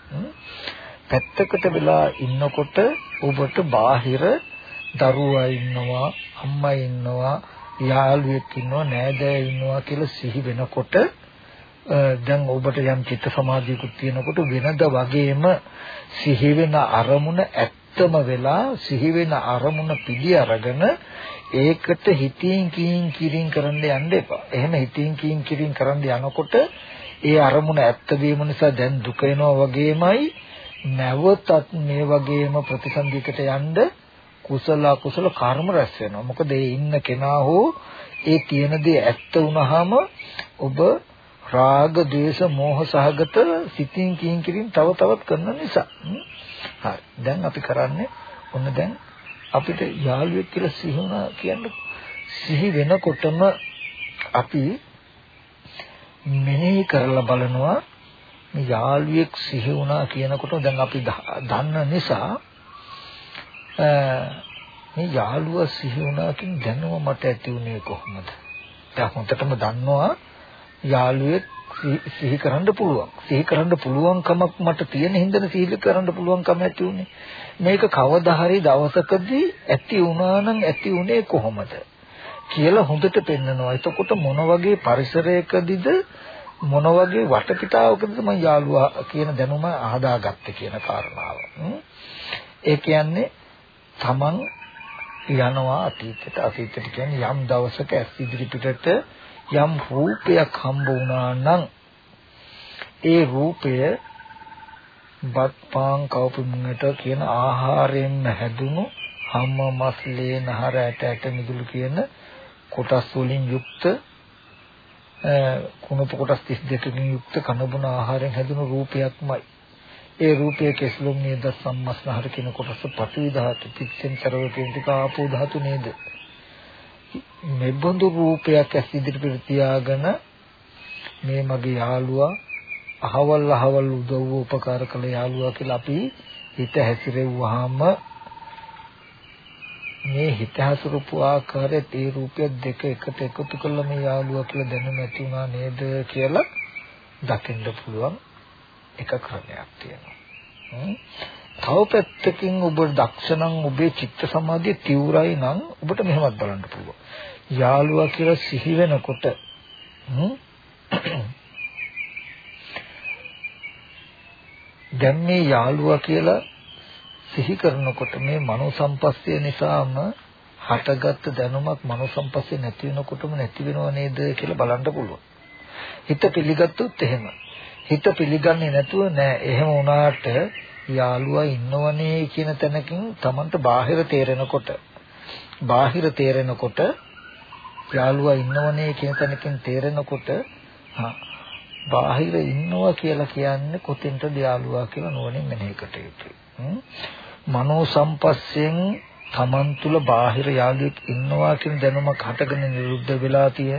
පැත්තකට වෙලා ඉන්නකොට ඔබට බාහිර දරුවා ඉන්නවා, අම්මා ඉන්නවා, යාළුවෙක් ඉන්නවා නෑදෑයෙක් ඉන්නවා කියලා සිහි වෙනකොට දැන් ඔබට යම් චිත්ත සමාධියකුත් තියෙනකොට වෙනද වගේම සිහි වෙන අරමුණ ඇත්තම වෙලා සිහි වෙන අරමුණ පිළි අරගෙන ඒකට හිතින් කීන් කිරින් කරන්න යන්න එපා. එහෙම හිතින් කීන් කිරින් කරන්න යනකොට ඒ අරමුණ ඇත්ත වීම නිසා දැන් දුක එනවා වගේමයි නැවතත් මේ වගේම ප්‍රතිසන්දියකට යන්න කුසල අකුසල කර්ම රැස් වෙනවා. මොකද ඒ ඉන්න කෙනා හෝ ඒ තියෙන දේ ඇත්ත වුනහම ඔබ රාග, ద్వේෂ, මෝහ සහගත සිතින් කින් කිරින් තව තවත් කරන නිසා. හරි. දැන් අපි කරන්නේ ඔන්න දැන් අපිට යාළුවෙක් කියලා සිහි වුණා කියන්නේ සිහි වෙනකොටම අපි මෙනෙහි කරලා බලනවා මේ යාළුවෙක් සිහි වුණා කියනකොට දැන් අපි දන්න නිසා මේ යාළුවා සිහි වුණා කියන දැනුම මට ඇති වුණේ කොහොමද? දැන් හොඳටම දන්නවා යාළුවෙක් සිහි කරන්න පුළුවන්. සිහි කරන්න පුළුවන්කමක් මට තියෙන හින්දානේ සිහි කරන්න පුළුවන්කම ඇති උනේ. මේක කවදා හරි දවසකදී ඇති වුණා නම් ඇති උනේ කොහොමද? කියලා හොඳට පෙන්නනවා. එතකොට මොන වගේ පරිසරයකදීද මොන වගේ වටපිටාවකදීද මම යාළුවා කියන දැනුම අහදාගත්තේ කියන කාරණාව. ඒ කියන්නේ තමන් යනවා අතීතයට අතීතයට කියන්නේ යම් දවසක ඇස් ඉදිරි පිටට යම් රූපයක් හම්බ වුණා නම් ඒ රූපය බත් පාන් කවුපුමුණට කියන ආහාරයෙන් හැදුණු හැම මස්ලේ නහර ඇට ඇට මිදුළු කියන කොටස් වලින් යුක්ත කුණප කොටස් 32කින් යුක්ත කනබුන ආහාරයෙන් හැදුණු රූපයක්මයි. ඒ රූපයේ කෙස්ලොම් නේද සම්මස්නහර කියන කොටස පඨවි ධාතු පිච්චෙන් ਸਰවකේන්තික ආපෝ ධාතු නේද? මෙබඳු රූපයක් ඇස් ඉදිරිපිට තියාගෙන මේ මගේ යාළුවා අහවල් අහවල් උදව්ව උපකාර කළ යාළුවා කියලා අපි හිත හැසිරෙව්වහම මේ හිත හසුරුපු ආකාරයේ ඒ රූපය දෙක එකට එකතු කළා මේ යාළුවා කියලා දැනුම ඇති වුණා නේද කියලා දකින්න පුළුවන් එක ක්‍රමයක් තියෙනවා. තව පැත්තකින් ඔබ දක්ෂණම් ඔබේ චිත්ත සමාධිය තීව්‍රයි නම් ඔබට මෙහෙමත් බලන්න පුළුවන්. යාළුවා කියලා සිහි වෙනකොට දැන් මේ යාළුවා කියලා සිහි කරනකොට මේ මනෝ සම්පස්ය නිසාම හටගත්ත දැනුමක් මනෝ සම්පස්ය නැති වෙනකොටම නැති වෙනව නේද කියලා බලන්න පුළුවන්. හිත පිළිගත්තොත් එහෙම. හිත පිළිගන්නේ නැතුව නෑ. එහෙම වුණාට යාළුවා ඉන්නවනේ කියන තැනකින් Tamanට බාහිර තේරෙනකොට බාහිර තේරෙනකොට යාළුවා ඉන්නවනේ කියන තැනකින් තේරෙනකොට බාහිර ඉන්නවා කියලා කියන්නේ කොතෙන්ද යාළුවා කියලා නුවණින් මෙනෙහි කට යුතුයි. මනෝ සම්පස්යෙන් තමන් තුල බාහිර යාළුවෙක් ඉන්නවා කියන දැනුමක් හටගෙන නිරුද්ධ වෙලා තිය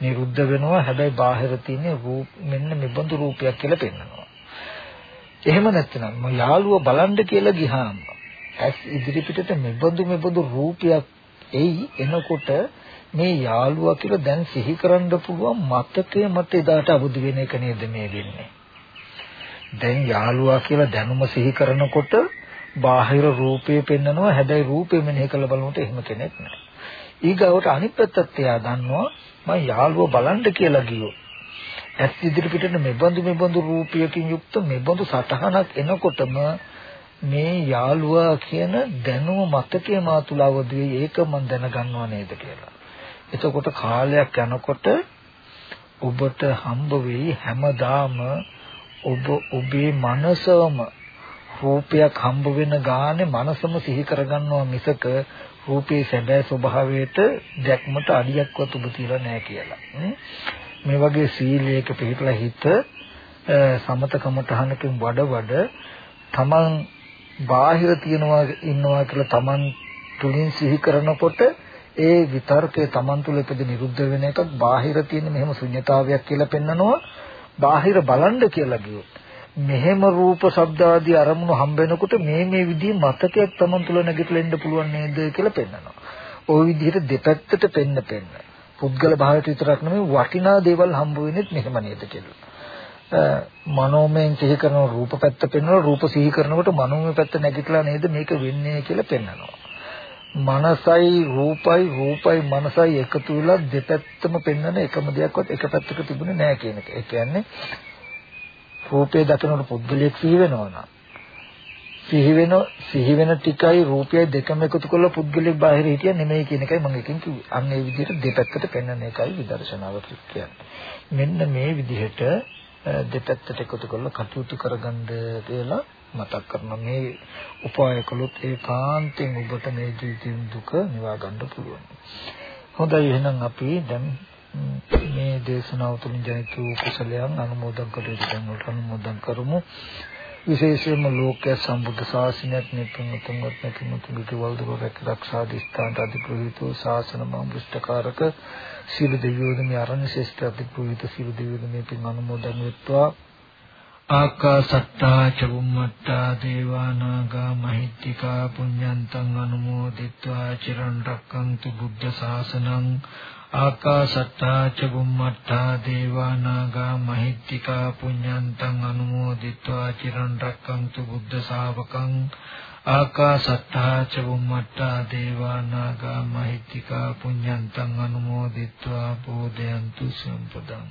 නිරුද්ධ වෙනවා. හැබැයි බාහිර තියෙන රූප මෙන්න මෙබඳු රූපයක් කියලා පෙන්වනවා එහෙම නැත්නම් යාළුව බලන්න කියලා ගියාම ඇස් ඉදිරි පිටට මෙබඳු මෙබඳු රූපයක් එයි එනකොට මේ යාළුවා කියලා දැන් සිහි කරන්න පුළුවන් මතකය මත එදාට අවදි වෙන එක නේද මේ වෙන්නේ දැන් යාළුවා කියලා දැනුම සිහි කරනකොට බාහිර රූපේ පෙන්නනවා හැබැයි රූපේ මෙනෙහි කළ බලනකොට එහෙම කෙනෙක් නැහැ. ඊගවට අනිත් පැත්තත් එයා දන්නවා මම යාළුව බලන්න කියලා ගියෝ. ඇස් ඉදිරි පිටට මෙබඳු මෙබඳු රූපයකින් යුක්ත මෙබඳු සටහනක් එනකොටම මේ යාළුවා කියන දැනුම මතකයේ මාතුලවද වෙයි ඒක මම දැනගන්නව නේද කියලා. එතකොට කාලයක් යනකොට ඔබට හම්බ වෙයි හැමදාම ඔබ ඔබේ මනසම රූපයක් හම්බ වෙන ගානේ මනසම සිහි කරගන්නවා මිසක රූපේ සැබෑ ස්වභාවයට දැක්මට අඩියක්වත් ඔබ තියලා නැහැ කියලා. මේ වගේ සීලයක පිළිපලා හිත සමතකම තහනකින් වඩ වඩ තමන් බාහිර තියනවා ඉන්නවා කියලා තමන් තුලින් සිහි කරනකොට ඒ විතර්කය තමන් තුළ ඉපද නිරුද්ධ වෙන එකක් බාහිර තියෙන මෙහෙම ශුන්්‍යතාවයක් කියලා පෙන්නනවා බාහිර බලන්න කියලා ගියොත් මෙහෙම රූප ශබ්ද ආදී අරමුණු හම්බ වෙනකොට මේ මේ විදිහේ මතකයක් Taman තුල නැගිටලා ඉන්න පුළුවන් නේද කියලා පෙන්නනවා. ওই විදිහට දෙපැත්තට පෙන්න පෙන්න. පුද්ගල භාවයට විතරක් නෙමෙයි වටිනා දේවල් හම්බ වෙන්නේත් මෙහෙම නේද කියලා. මනෝමයෙන් සිහි කරන රූප පැත්ත පෙන්වනවා රූප සිහි කරනකොට මනෝමය පැත්ත නැගිටලා නේද මේක වෙන්නේ කියලා පෙන්නනවා. මනසයි රූපයි රූපයි මනසයි එකතු වෙලා දෙපැත්තම පෙන්වන එකම දෙයක්වත් එක පැත්තක තිබුණේ නැහැ කියන එක. ඒ කියන්නේ රූපේ දකිනකොට පුද්ගලයෙක් සිහි වෙනවා නම් සිහි වෙන සිහි වෙන ටිකයි රූපයයි දෙකම එකතු කරලා පුද්ගලෙක් බාහිර හිටිය නෙමෙයි කියන එකයි මම එකෙන් කිව්වේ. අන්න ඒ විදිහට දෙපැත්තට පෙන්වන එකයි විදර්ශනාව කියන්නේ. මෙන්න මේ විදිහට දෙපැත්තට එකතු කරලා කටයුතු කරගන්න කියලා මතක් කරන මේ උපාය කළොත් ඒකාන්තයෙන් ඔබට මේ ජීවිතේ දුක නිවා ගන්න පුළුවන්. හොඳයි එහෙනම් අපි දැන් මේ දේශනාව තුළින් ජනිත වූ කුසලයන් අනුමෝදන් කළ යුතු දැන් අනුමෝදන් කරමු. විශේෂයෙන්ම ලෝකයේ සම්බුද්ධ ශාසනයක් නිපුණ තුන්වත් නැතිම තුන්ගේ වල්දුර රැකරක්ෂා දිස්ත්‍රාන්ත අධිප්‍රහිත ශාසන මම්බුෂ්ඨකාරක සීල දෙවියෝද මේ අරණ්‍ය ශ්‍රේෂ්ඨ අධිප්‍රහිත සීල දෙවියෝද මේ පින් අනුමෝදන් වෙත්වා. ආකාසත්තා ච බුම්මත්තා දේවා නාග මහිත්‍තිකා පුඤ්ඤන්තං අනුමෝදිත්වා. චිරන් රැක්කන්තු බුද්ධ ශාසනං ආකාසත්තා ච බුම්මත්තා දේවා නාග මහිත්‍තිකා පුඤ්ඤන්තං අනුමෝදිත්වා චිරන් රැක්කන්තු බුද්ධ ශාවකං ආකාසත්තා ච බුම්මත්තා දේවා නාග මහිත්‍තිකා පුඤ්ඤන්තං අනුමෝදිත්වා බෝධයන්තු සම්පදං